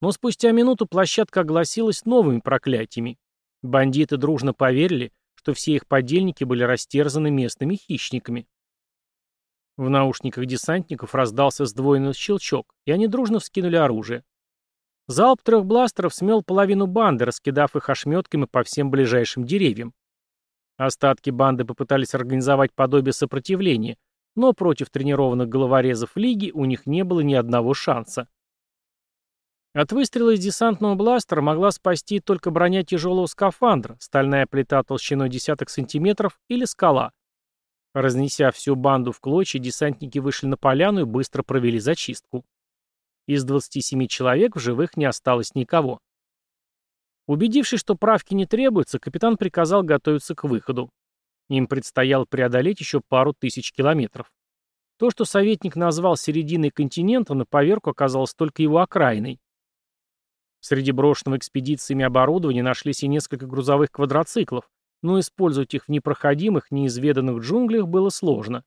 Но спустя минуту площадка огласилась новыми проклятиями. Бандиты дружно поверили, что все их подельники были растерзаны местными хищниками. В наушниках десантников раздался сдвоенный щелчок, и они дружно вскинули оружие. Залп трех бластеров смел половину банды, раскидав их ошметками по всем ближайшим деревьям. Остатки банды попытались организовать подобие сопротивления, но против тренированных головорезов Лиги у них не было ни одного шанса. От выстрела из десантного бластера могла спасти только броня тяжелого скафандра, стальная плита толщиной десяток сантиметров или скала. Разнеся всю банду в клочья, десантники вышли на поляну и быстро провели зачистку. Из 27 человек в живых не осталось никого. Убедившись, что правки не требуются, капитан приказал готовиться к выходу. Им предстояло преодолеть еще пару тысяч километров. То, что советник назвал серединой континента, на поверку оказалось только его окраиной. Среди брошенного экспедициями оборудования нашлись и несколько грузовых квадроциклов, но использовать их в непроходимых, неизведанных джунглях было сложно.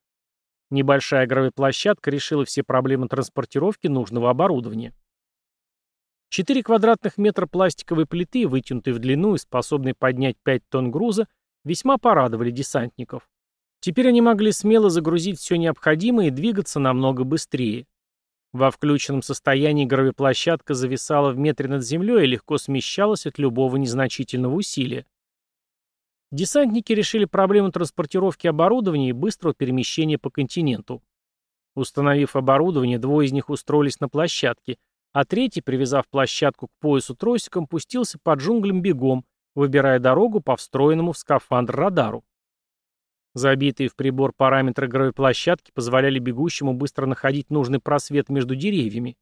Небольшая игровая площадка решила все проблемы транспортировки нужного оборудования. Четыре квадратных метра пластиковой плиты, вытянутой в длину и способной поднять 5 тонн груза, весьма порадовали десантников. Теперь они могли смело загрузить все необходимое и двигаться намного быстрее. Во включенном состоянии гравиплощадка зависала в метре над землей и легко смещалась от любого незначительного усилия. Десантники решили проблему транспортировки оборудования и быстрого перемещения по континенту. Установив оборудование, двое из них устроились на площадке, а третий, привязав площадку к поясу тросиком, пустился по джунглям бегом, выбирая дорогу по встроенному в скафандр радару. Забитые в прибор параметры гравиплощадки позволяли бегущему быстро находить нужный просвет между деревьями.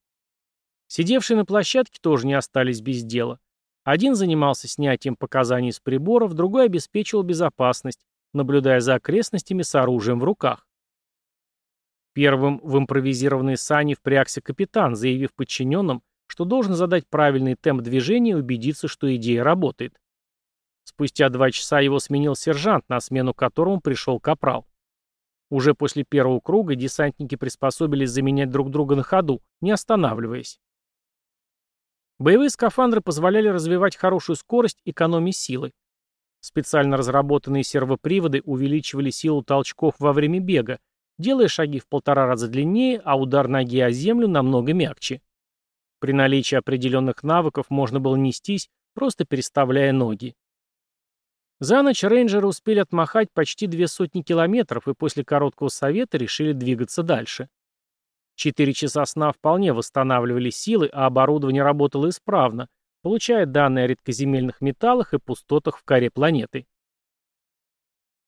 Сидевшие на площадке тоже не остались без дела. Один занимался снятием показаний с приборов, другой обеспечивал безопасность, наблюдая за окрестностями с оружием в руках. Первым в импровизированные сани впрягся капитан, заявив подчиненным, что должен задать правильный темп движения и убедиться, что идея работает. Спустя два часа его сменил сержант, на смену которому пришел капрал. Уже после первого круга десантники приспособились заменять друг друга на ходу, не останавливаясь. Боевые скафандры позволяли развивать хорошую скорость, экономии силы. Специально разработанные сервоприводы увеличивали силу толчков во время бега, делая шаги в полтора раза длиннее, а удар ноги о землю намного мягче. При наличии определенных навыков можно было нестись, просто переставляя ноги. За ночь рейнджеры успели отмахать почти две сотни километров и после короткого совета решили двигаться дальше. Четыре часа сна вполне восстанавливали силы, а оборудование работало исправно, получая данные о редкоземельных металлах и пустотах в коре планеты.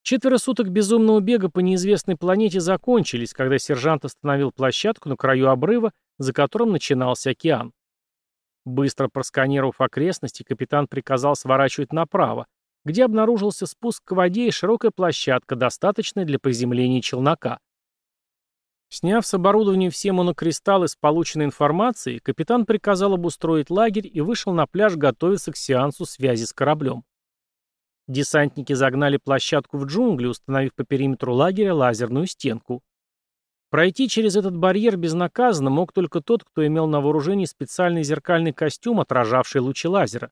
Четверо суток безумного бега по неизвестной планете закончились, когда сержант остановил площадку на краю обрыва, за которым начинался океан. Быстро просканировав окрестности, капитан приказал сворачивать направо, где обнаружился спуск к воде и широкая площадка, достаточная для приземления челнока. Сняв с оборудования все монокристаллы с полученной информацией, капитан приказал обустроить лагерь и вышел на пляж готовиться к сеансу связи с кораблем. Десантники загнали площадку в джунгли, установив по периметру лагеря лазерную стенку. Пройти через этот барьер безнаказанно мог только тот, кто имел на вооружении специальный зеркальный костюм, отражавший лучи лазера.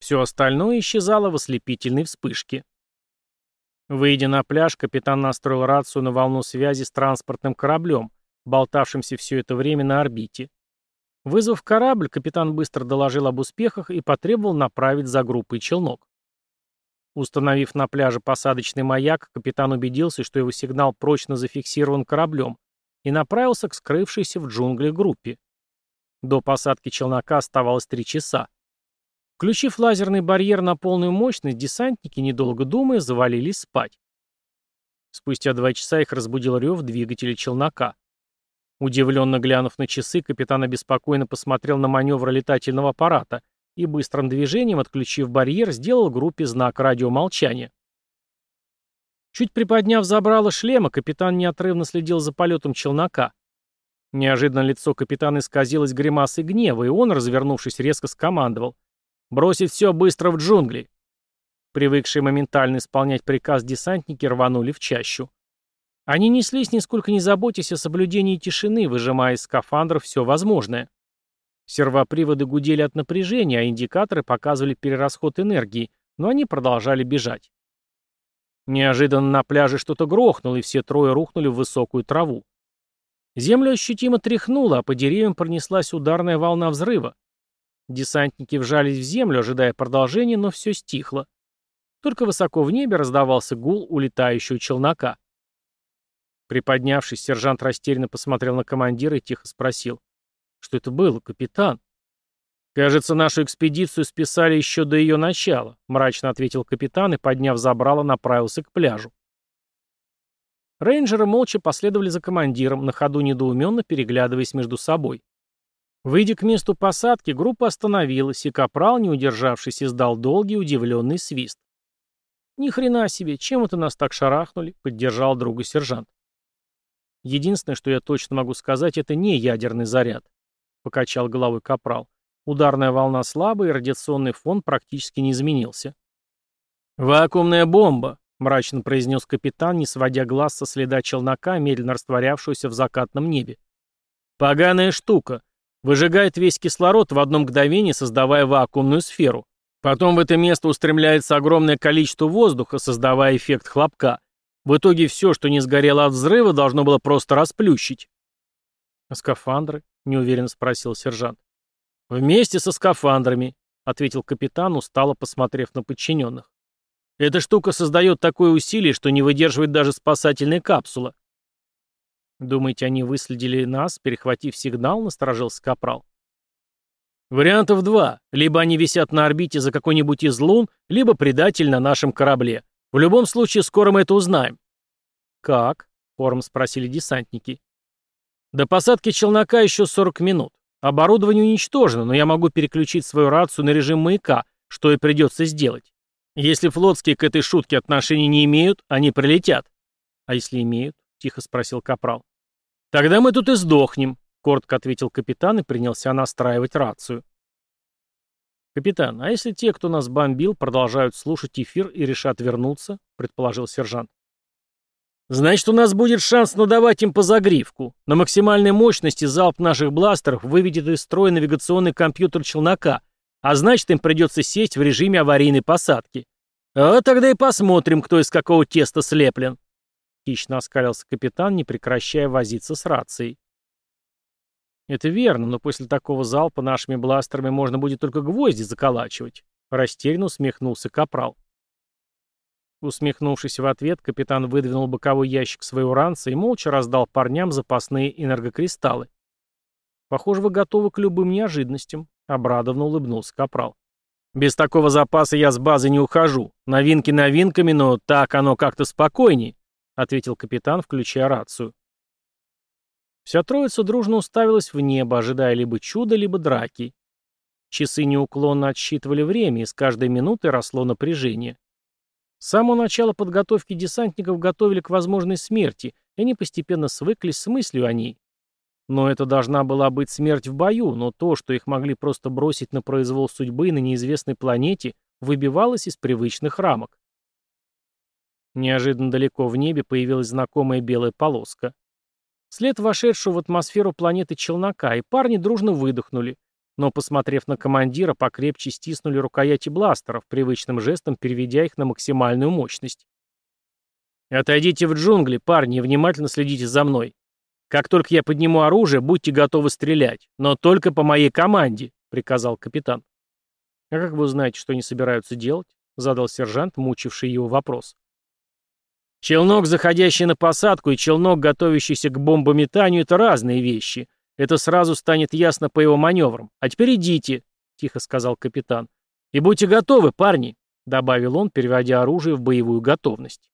Все остальное исчезало в ослепительной вспышке. Выйдя на пляж, капитан настроил рацию на волну связи с транспортным кораблем, болтавшимся все это время на орбите. Вызвав корабль, капитан быстро доложил об успехах и потребовал направить за группой челнок. Установив на пляже посадочный маяк, капитан убедился, что его сигнал прочно зафиксирован кораблем, и направился к скрывшейся в джунглях группе. До посадки челнока оставалось три часа. Включив лазерный барьер на полную мощность, десантники, недолго думая, завалились спать. Спустя два часа их разбудил рев двигателя челнока. Удивленно глянув на часы, капитан обеспокоенно посмотрел на маневр летательного аппарата и быстрым движением, отключив барьер, сделал группе знак радиомолчания. Чуть приподняв забрало шлема, капитан неотрывно следил за полетом челнока. Неожиданно лицо капитана исказилось гримасой гнева, и он, развернувшись, резко скомандовал. «Бросить все быстро в джунгли!» Привыкшие моментально исполнять приказ десантники рванули в чащу. Они неслись, нисколько не заботясь о соблюдении тишины, выжимая из скафандров все возможное. Сервоприводы гудели от напряжения, а индикаторы показывали перерасход энергии, но они продолжали бежать. Неожиданно на пляже что-то грохнуло, и все трое рухнули в высокую траву. Землю ощутимо тряхнуло, а по деревьям пронеслась ударная волна взрыва. Десантники вжались в землю, ожидая продолжения, но все стихло. Только высоко в небе раздавался гул улетающего челнока. Приподнявшись, сержант растерянно посмотрел на командира и тихо спросил. «Что это было, капитан?» «Кажется, нашу экспедицию списали еще до ее начала», — мрачно ответил капитан и, подняв забрало, направился к пляжу. Рейнджеры молча последовали за командиром, на ходу недоуменно переглядываясь между собой. Выйдя к месту посадки, группа остановилась, и капрал, не удержавшись, издал долгий удивленный свист. «Ни хрена себе, чем это нас так шарахнули?» — поддержал друга сержант. «Единственное, что я точно могу сказать, это не ядерный заряд», — покачал головой капрал. Ударная волна слабая, и радиационный фон практически не изменился. «Вакуумная бомба», — мрачно произнес капитан, не сводя глаз со следа челнока, медленно растворявшегося в закатном небе. «Поганая штука. Выжигает весь кислород в одно мгновение, создавая вакуумную сферу. Потом в это место устремляется огромное количество воздуха, создавая эффект хлопка. В итоге все, что не сгорело от взрыва, должно было просто расплющить». «А скафандры?» — неуверенно спросил сержант. «Вместе со скафандрами», — ответил капитан, устало посмотрев на подчиненных. «Эта штука создает такое усилие, что не выдерживает даже спасательная капсула». «Думаете, они выследили нас, перехватив сигнал?» — насторожился Капрал. «Вариантов два. Либо они висят на орбите за какой-нибудь из лун, либо предатель на нашем корабле. В любом случае, скоро мы это узнаем». «Как?» — хором спросили десантники. «До посадки челнока еще 40 минут. Оборудование уничтожено, но я могу переключить свою рацию на режим маяка, что и придется сделать. Если флотские к этой шутке отношения не имеют, они прилетят. А если имеют? Тихо спросил Капрал. Тогда мы тут и сдохнем, коротко ответил капитан и принялся настраивать рацию. «Капитан, а если те, кто нас бомбил, продолжают слушать эфир и решат вернуться?» — предположил сержант. Значит, у нас будет шанс надавать им по загривку. На максимальной мощности залп наших бластеров выведет из строя навигационный компьютер челнока, а значит, им придется сесть в режиме аварийной посадки. А тогда и посмотрим, кто из какого теста слеплен. Хищно оскалился капитан, не прекращая возиться с рацией. Это верно, но после такого залпа нашими бластерами можно будет только гвозди заколачивать. Растерянно усмехнулся капрал. Усмехнувшись в ответ, капитан выдвинул боковой ящик своего ранца и молча раздал парням запасные энергокристаллы. «Похоже, вы готовы к любым неожиданностям», — обрадованно улыбнулся капрал. «Без такого запаса я с базы не ухожу. Новинки новинками, но так оно как-то спокойней», — ответил капитан, включая рацию. Вся троица дружно уставилась в небо, ожидая либо чуда, либо драки. Часы неуклонно отсчитывали время, и с каждой минутой росло напряжение. С самого начала подготовки десантников готовили к возможной смерти, и они постепенно свыклись с мыслью о ней. Но это должна была быть смерть в бою, но то, что их могли просто бросить на произвол судьбы на неизвестной планете, выбивалось из привычных рамок. Неожиданно далеко в небе появилась знакомая белая полоска. След вошедшего в атмосферу планеты челнока, и парни дружно выдохнули, но, посмотрев на командира, покрепче стиснули рукояти бластеров, привычным жестом переведя их на максимальную мощность. «Отойдите в джунгли, парни, и внимательно следите за мной. Как только я подниму оружие, будьте готовы стрелять, но только по моей команде», — приказал капитан. «А как вы узнаете, что они собираются делать?» — задал сержант, мучивший его вопрос. «Челнок, заходящий на посадку, и челнок, готовящийся к бомбометанию — это разные вещи. Это сразу станет ясно по его маневрам. А теперь идите, — тихо сказал капитан. И будьте готовы, парни, — добавил он, переводя оружие в боевую готовность.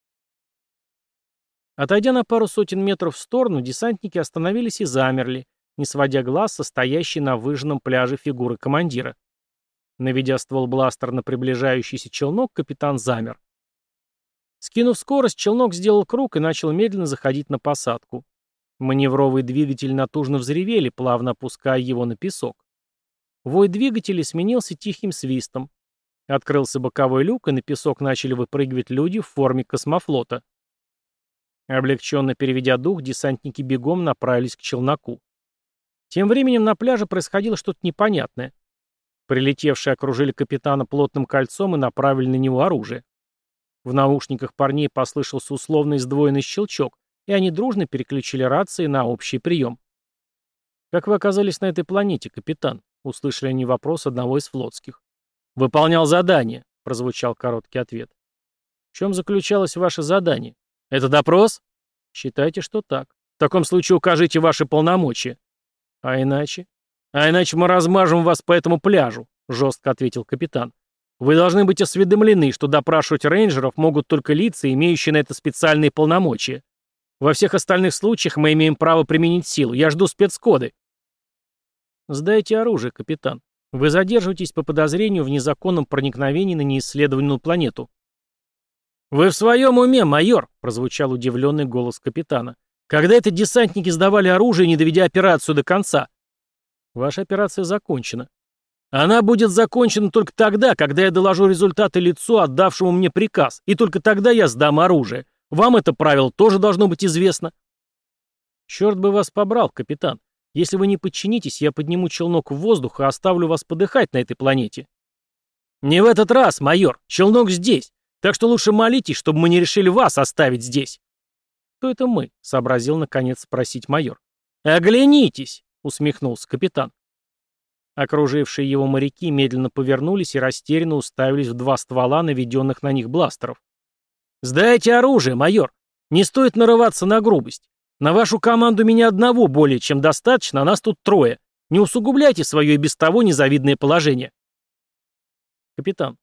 Отойдя на пару сотен метров в сторону, десантники остановились и замерли, не сводя глаз со стоящей на выжженном пляже фигуры командира. Наведя ствол бластера на приближающийся челнок, капитан замер. Скинув скорость, челнок сделал круг и начал медленно заходить на посадку. Маневровые двигатели натужно взревели, плавно опуская его на песок. Вой двигателей сменился тихим свистом. Открылся боковой люк, и на песок начали выпрыгивать люди в форме космофлота. Облегченно переведя дух, десантники бегом направились к челноку. Тем временем на пляже происходило что-то непонятное. Прилетевшие окружили капитана плотным кольцом и направили на него оружие. В наушниках парней послышался условный сдвоенный щелчок, и они дружно переключили рации на общий прием. «Как вы оказались на этой планете, капитан?» — услышали они вопрос одного из флотских. «Выполнял задание», — прозвучал короткий ответ. «В чем заключалось ваше задание? Это допрос?» «Считайте, что так. В таком случае укажите ваши полномочия». «А иначе?» «А иначе мы размажем вас по этому пляжу», — жестко ответил капитан. «Вы должны быть осведомлены, что допрашивать рейнджеров могут только лица, имеющие на это специальные полномочия. Во всех остальных случаях мы имеем право применить силу. Я жду спецкоды». «Сдайте оружие, капитан. Вы задерживаетесь по подозрению в незаконном проникновении на неисследованную планету». «Вы в своем уме, майор?» — прозвучал удивленный голос капитана. «Когда это десантники сдавали оружие, не доведя операцию до конца?» «Ваша операция закончена». «Она будет закончена только тогда, когда я доложу результаты лицу, отдавшему мне приказ, и только тогда я сдам оружие. Вам это правило тоже должно быть известно. Черт бы вас побрал, капитан. Если вы не подчинитесь, я подниму челнок в воздух и оставлю вас подыхать на этой планете. Не в этот раз, майор. Челнок здесь. Так что лучше молитесь, чтобы мы не решили вас оставить здесь. Кто это мы? Сообразил наконец спросить майор. Оглянитесь, усмехнулся капитан. Окружившие его моряки медленно повернулись и растерянно уставились в два ствола наведенных на них бластеров. «Сдайте оружие, майор! Не стоит нарываться на грубость. На вашу команду меня одного более чем достаточно, а нас тут трое. Не усугубляйте свое и без того незавидное положение». «Капитан,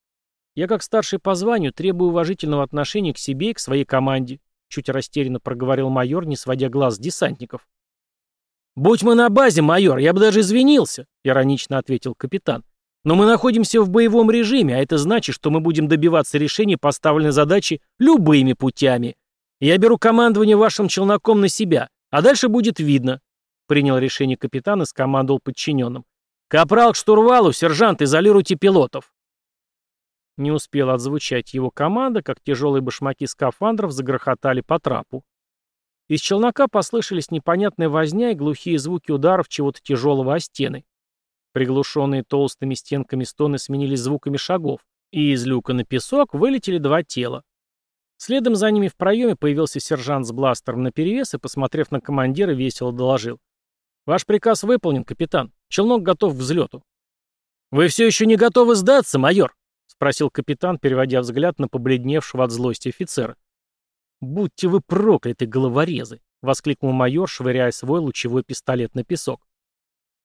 я как старший по званию требую уважительного отношения к себе и к своей команде», чуть растерянно проговорил майор, не сводя глаз с десантников. «Будь мы на базе, майор, я бы даже извинился», — иронично ответил капитан. Но мы находимся в боевом режиме, а это значит, что мы будем добиваться решения поставленной задачи любыми путями. Я беру командование вашим челноком на себя, а дальше будет видно. Принял решение капитан и скомандовал подчиненным. «Капрал к штурвалу, сержант, изолируйте пилотов!» Не успела отзвучать его команда, как тяжелые башмаки скафандров загрохотали по трапу. Из челнока послышались непонятная возня и глухие звуки ударов чего-то тяжелого о стены. Приглушенные толстыми стенками стоны сменились звуками шагов, и из люка на песок вылетели два тела. Следом за ними в проеме появился сержант с бластером наперевес и, посмотрев на командира, весело доложил. «Ваш приказ выполнен, капитан. Челнок готов к взлету». «Вы все еще не готовы сдаться, майор?» — спросил капитан, переводя взгляд на побледневшего от злости офицера. «Будьте вы прокляты, головорезы!» — воскликнул майор, швыряя свой лучевой пистолет на песок.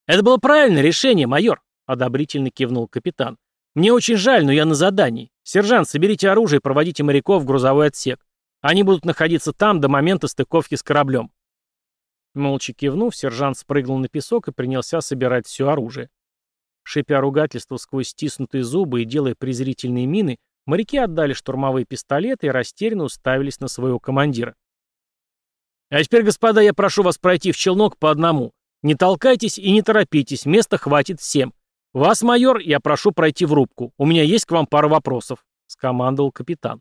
«Это было правильное решение, майор», — одобрительно кивнул капитан. «Мне очень жаль, но я на задании. Сержант, соберите оружие и проводите моряков в грузовой отсек. Они будут находиться там до момента стыковки с кораблем». Молча кивнув, сержант спрыгнул на песок и принялся собирать все оружие. Шипя ругательства сквозь стиснутые зубы и делая презрительные мины, моряки отдали штурмовые пистолеты и растерянно уставились на своего командира. «А теперь, господа, я прошу вас пройти в челнок по одному. Не толкайтесь и не торопитесь, места хватит всем. Вас, майор, я прошу пройти в рубку. У меня есть к вам пара вопросов», — скомандовал капитан.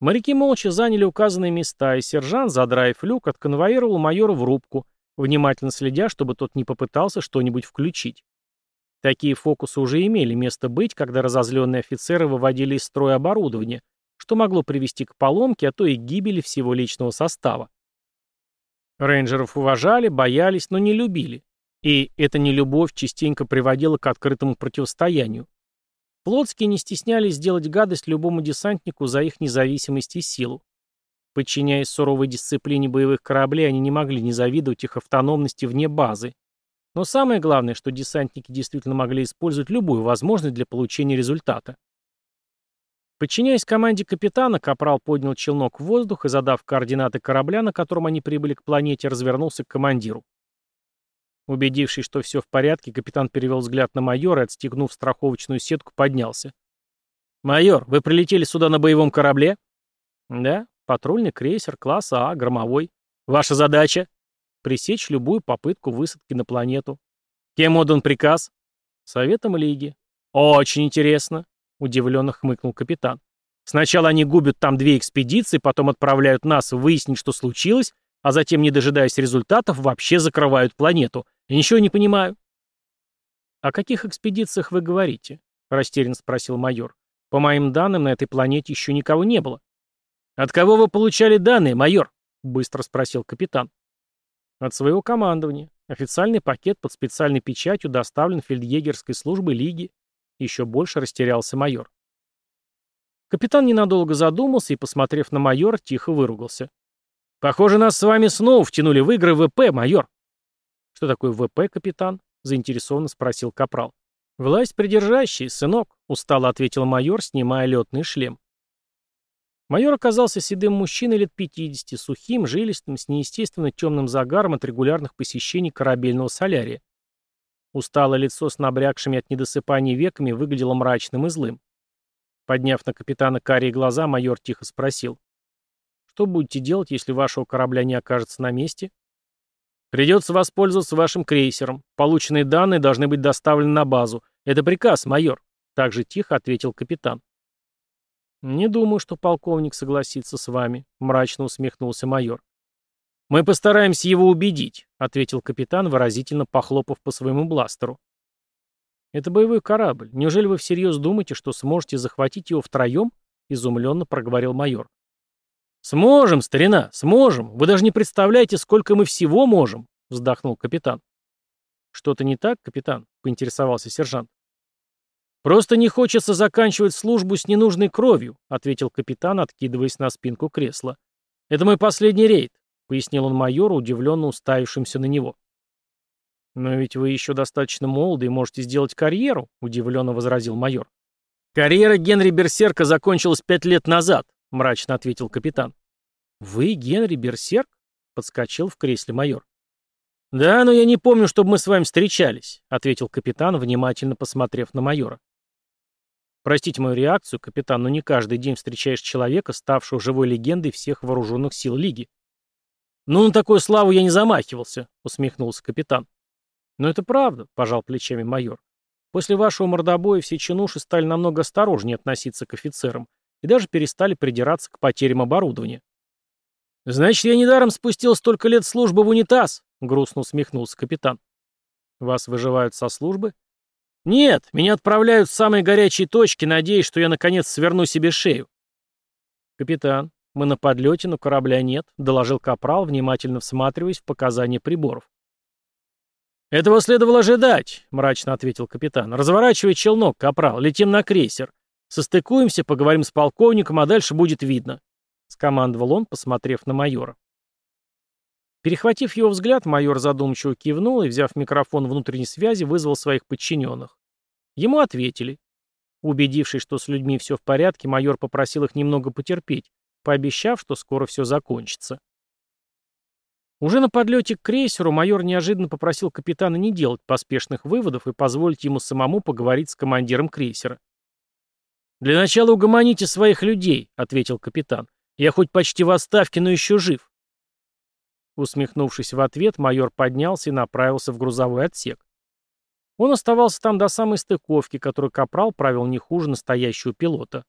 Моряки молча заняли указанные места, и сержант, задраив люк, отконвоировал майора в рубку, внимательно следя, чтобы тот не попытался что-нибудь включить. Такие фокусы уже имели место быть, когда разозленные офицеры выводили из строя оборудование, что могло привести к поломке, а то и гибели всего личного состава. Рейнджеров уважали, боялись, но не любили. И эта нелюбовь частенько приводила к открытому противостоянию. Флотские не стеснялись сделать гадость любому десантнику за их независимость и силу. Подчиняясь суровой дисциплине боевых кораблей, они не могли не завидовать их автономности вне базы. Но самое главное, что десантники действительно могли использовать любую возможность для получения результата. Подчиняясь команде капитана, Капрал поднял челнок в воздух и, задав координаты корабля, на котором они прибыли к планете, развернулся к командиру. Убедившись, что все в порядке, капитан перевел взгляд на майора и, отстегнув страховочную сетку, поднялся. «Майор, вы прилетели сюда на боевом корабле?» «Да, патрульный крейсер класса А, громовой. Ваша задача?» Пресечь любую попытку высадки на планету. Кем отдан приказ? Советом Лиги. Очень интересно, удивленно хмыкнул капитан. Сначала они губят там две экспедиции, потом отправляют нас выяснить, что случилось, а затем, не дожидаясь результатов, вообще закрывают планету. Я ничего не понимаю. «О каких экспедициях вы говорите?» — растерянно спросил майор. «По моим данным, на этой планете еще никого не было». «От кого вы получали данные, майор?» — быстро спросил капитан. «От своего командования. Официальный пакет под специальной печатью доставлен фельдъегерской службой Лиги». Еще больше растерялся майор. Капитан ненадолго задумался и, посмотрев на майора, тихо выругался. «Похоже, нас с вами снова втянули в игры ВП, майор». «Что такое ВП, капитан?» — заинтересованно спросил Капрал. «Власть придержащий, сынок», — устало ответил майор, снимая летный шлем. Майор оказался седым мужчиной лет 50, сухим, жилистым, с неестественно темным загаром от регулярных посещений корабельного солярия. Усталое лицо с набрякшими от недосыпания веками выглядело мрачным и злым. Подняв на капитана карие глаза, майор тихо спросил. «Что будете делать, если вашего корабля не окажется на месте?» Придется воспользоваться вашим крейсером. Полученные данные должны быть доставлены на базу. Это приказ, майор. Так же тихо ответил капитан. Не думаю, что полковник согласится с вами, мрачно усмехнулся майор. Мы постараемся его убедить, ответил капитан, выразительно похлопав по своему бластеру. Это боевой корабль. Неужели вы всерьез думаете, что сможете захватить его втроем? Изумленно проговорил майор. «Сможем, старина, сможем. Вы даже не представляете, сколько мы всего можем», — вздохнул капитан. «Что-то не так, капитан?» — поинтересовался сержант. «Просто не хочется заканчивать службу с ненужной кровью», — ответил капитан, откидываясь на спинку кресла. «Это мой последний рейд», — пояснил он майору, удивленно уставившимся на него. «Но ведь вы еще достаточно молоды и можете сделать карьеру», — удивленно возразил майор. «Карьера Генри Берсерка закончилась пять лет назад», — мрачно ответил капитан. «Вы Генри Берсерк?» — подскочил в кресле майор. «Да, но я не помню, чтобы мы с вами встречались», — ответил капитан, внимательно посмотрев на майора. «Простите мою реакцию, капитан, но не каждый день встречаешь человека, ставшего живой легендой всех вооруженных сил Лиги». «Ну, на такую славу я не замахивался», — усмехнулся капитан. «Но это правда», — пожал плечами майор. «После вашего мордобоя все чинуши стали намного осторожнее относиться к офицерам, и даже перестали придираться к потерям оборудования. «Значит, я недаром спустил столько лет службы в унитаз», — грустно усмехнулся капитан. «Вас выживают со службы?» «Нет, меня отправляют в самые горячие точки, надеясь, что я наконец сверну себе шею». «Капитан, мы на подлете, но корабля нет», — доложил капрал, внимательно всматриваясь в показания приборов. «Этого следовало ожидать», — мрачно ответил капитан. «Разворачивай челнок, капрал, летим на крейсер. Состыкуемся, поговорим с полковником, а дальше будет видно», — скомандовал он, посмотрев на майора. Перехватив его взгляд, майор задумчиво кивнул и, взяв микрофон внутренней связи, вызвал своих подчиненных. Ему ответили. Убедившись, что с людьми все в порядке, майор попросил их немного потерпеть, пообещав, что скоро все закончится. Уже на подлете к крейсеру майор неожиданно попросил капитана не делать поспешных выводов и позволить ему самому поговорить с командиром крейсера. «Для начала угомоните своих людей», — ответил капитан. «Я хоть почти в отставке, но еще жив». Усмехнувшись в ответ, майор поднялся и направился в грузовой отсек. Он оставался там до самой стыковки, которую Капрал провел не хуже настоящего пилота.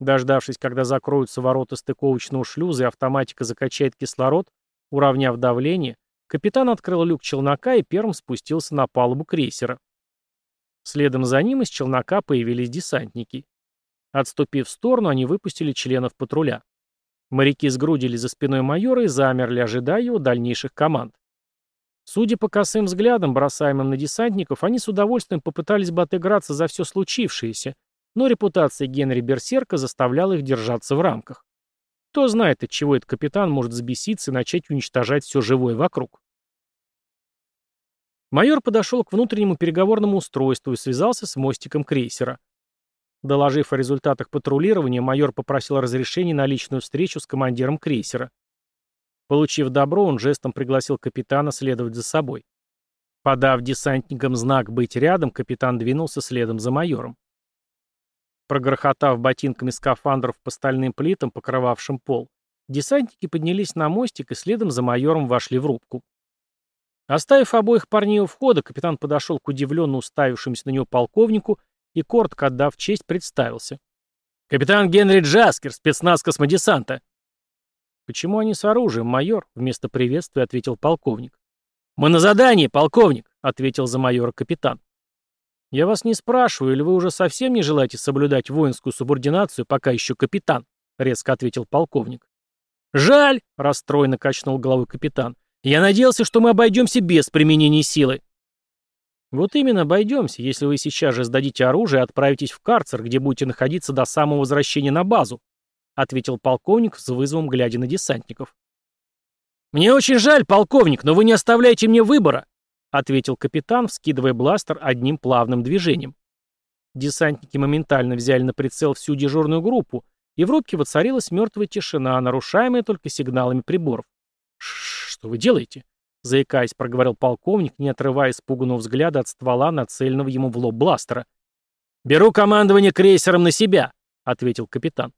Дождавшись, когда закроются ворота стыковочного шлюза и автоматика закачает кислород, уравняв давление, капитан открыл люк челнока и первым спустился на палубу крейсера. Следом за ним из челнока появились десантники. Отступив в сторону, они выпустили членов патруля. Моряки сгрудили за спиной майора и замерли, ожидая его дальнейших команд. Судя по косым взглядам, бросаемым на десантников, они с удовольствием попытались бы отыграться за все случившееся, но репутация Генри Берсерка заставляла их держаться в рамках. Кто знает, от чего этот капитан может взбеситься и начать уничтожать все живое вокруг. Майор подошел к внутреннему переговорному устройству и связался с мостиком крейсера. Доложив о результатах патрулирования, майор попросил разрешения на личную встречу с командиром крейсера. Получив добро, он жестом пригласил капитана следовать за собой. Подав десантникам знак «быть рядом», капитан двинулся следом за майором. Прогрохотав ботинками скафандров по стальным плитам, покрывавшим пол, десантники поднялись на мостик и следом за майором вошли в рубку. Оставив обоих парней у входа, капитан подошел к удивленно уставившемуся на него полковнику и, коротко отдав честь, представился. «Капитан Генри Джаскер, спецназ космодесанта». «Почему они с оружием, майор?» — вместо приветствия ответил полковник. «Мы на задании, полковник», — ответил за майора капитан. «Я вас не спрашиваю, или вы уже совсем не желаете соблюдать воинскую субординацию, пока еще капитан?» — резко ответил полковник. «Жаль», — расстроенно качнул головой капитан. «Я надеялся, что мы обойдемся без применения силы». «Вот именно обойдемся, если вы сейчас же сдадите оружие и отправитесь в карцер, где будете находиться до самого возвращения на базу», — ответил полковник с вызовом, глядя на десантников. «Мне очень жаль, полковник, но вы не оставляете мне выбора», — ответил капитан, вскидывая бластер одним плавным движением. Десантники моментально взяли на прицел всю дежурную группу, и в рубке воцарилась мертвая тишина, нарушаемая только сигналами приборов. «Что вы делаете?» — заикаясь, проговорил полковник, не отрывая испуганного взгляда от ствола, нацеленного ему в лоб бластера. «Беру командование крейсером на себя», — ответил капитан.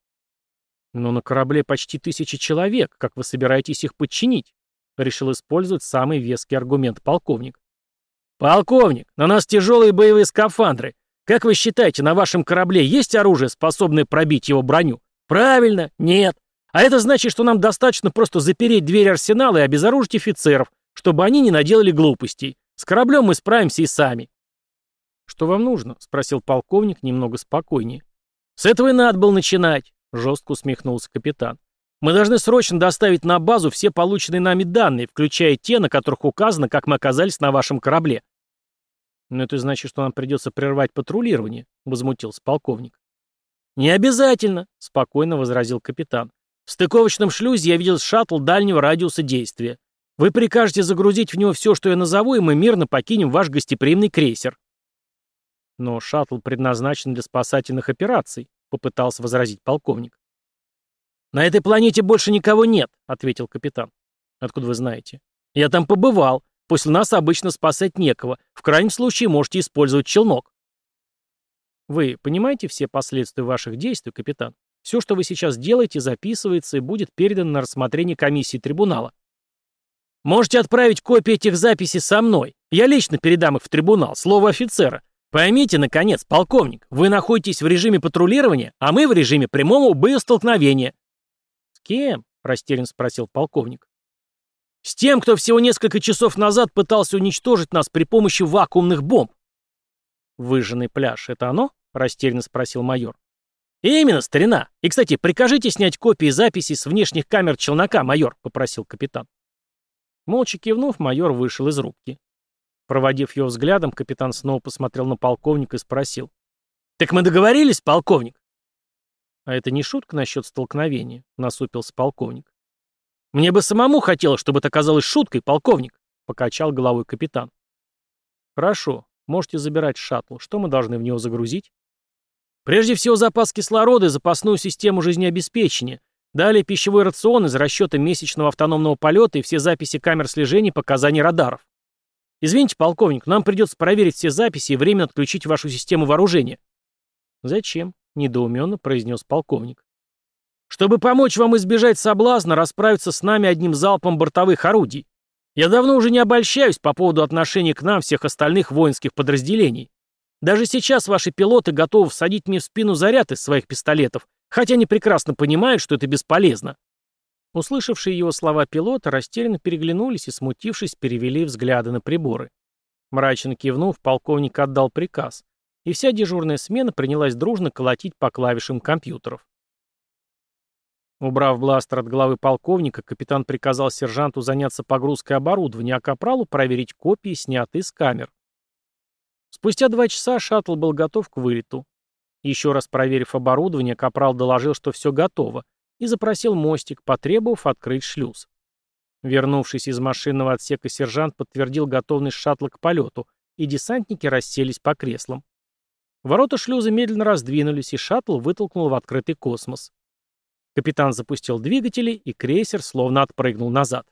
«Но на корабле почти тысяча человек. Как вы собираетесь их подчинить?» — решил использовать самый веский аргумент полковник. «Полковник, на нас тяжелые боевые скафандры. Как вы считаете, на вашем корабле есть оружие, способное пробить его броню? Правильно, нет. А это значит, что нам достаточно просто запереть дверь арсенала и обезоружить офицеров, чтобы они не наделали глупостей. С кораблем мы справимся и сами. «Что вам нужно?» — спросил полковник немного спокойнее. «С этого и надо было начинать», — жестко усмехнулся капитан. «Мы должны срочно доставить на базу все полученные нами данные, включая те, на которых указано, как мы оказались на вашем корабле». «Но это значит, что нам придется прервать патрулирование», — возмутился полковник. «Не обязательно», — спокойно возразил капитан. «В стыковочном шлюзе я видел шаттл дальнего радиуса действия. Вы прикажете загрузить в него все, что я назову, и мы мирно покинем ваш гостеприимный крейсер». «Но шаттл предназначен для спасательных операций», — попытался возразить полковник. «На этой планете больше никого нет», — ответил капитан. «Откуда вы знаете?» «Я там побывал. После нас обычно спасать некого. В крайнем случае можете использовать челнок». Вы понимаете все последствия ваших действий, капитан? Все, что вы сейчас делаете, записывается и будет передано на рассмотрение комиссии трибунала. Можете отправить копии этих записей со мной. Я лично передам их в трибунал, слово офицера. Поймите, наконец, полковник, вы находитесь в режиме патрулирования, а мы в режиме прямого боестолкновения. С кем? растерянно спросил полковник. С тем, кто всего несколько часов назад пытался уничтожить нас при помощи вакуумных бомб. «Выжженный пляж — это оно?» — растерянно спросил майор. «Именно, старина. И, кстати, прикажите снять копии записей с внешних камер челнока, майор», — попросил капитан. Молча кивнув, майор вышел из рубки. Проводив ее взглядом, капитан снова посмотрел на полковника и спросил. «Так мы договорились, полковник?» «А это не шутка насчет столкновения», — насупился полковник. «Мне бы самому хотелось, чтобы это оказалось шуткой, полковник», — покачал головой капитан. «Хорошо. Можете забирать шаттл. Что мы должны в него загрузить? Прежде всего запас кислорода и запасную систему жизнеобеспечения. Далее пищевой рацион из расчета месячного автономного полета и все записи камер слежения и показаний радаров. Извините, полковник, нам придется проверить все записи и временно отключить вашу систему вооружения. Зачем? Недоуменно произнес полковник. Чтобы помочь вам избежать соблазна расправиться с нами одним залпом бортовых орудий. Я давно уже не обольщаюсь по поводу отношения к нам всех остальных воинских подразделений. Даже сейчас ваши пилоты готовы всадить мне в спину заряд из своих пистолетов, хотя они прекрасно понимают, что это бесполезно». Услышавшие его слова пилота растерянно переглянулись и, смутившись, перевели взгляды на приборы. Мрачно кивнув, полковник отдал приказ, и вся дежурная смена принялась дружно колотить по клавишам компьютеров. Убрав бластер от головы полковника, капитан приказал сержанту заняться погрузкой оборудования, а капралу проверить копии, снятые с камер. Спустя два часа шаттл был готов к вылету. Еще раз проверив оборудование, капрал доложил, что все готово, и запросил мостик, потребовав открыть шлюз. Вернувшись из машинного отсека, сержант подтвердил готовность шаттла к полету, и десантники расселись по креслам. Ворота шлюза медленно раздвинулись, и шаттл вытолкнул в открытый космос. Капитан запустил двигатели, и крейсер словно отпрыгнул назад.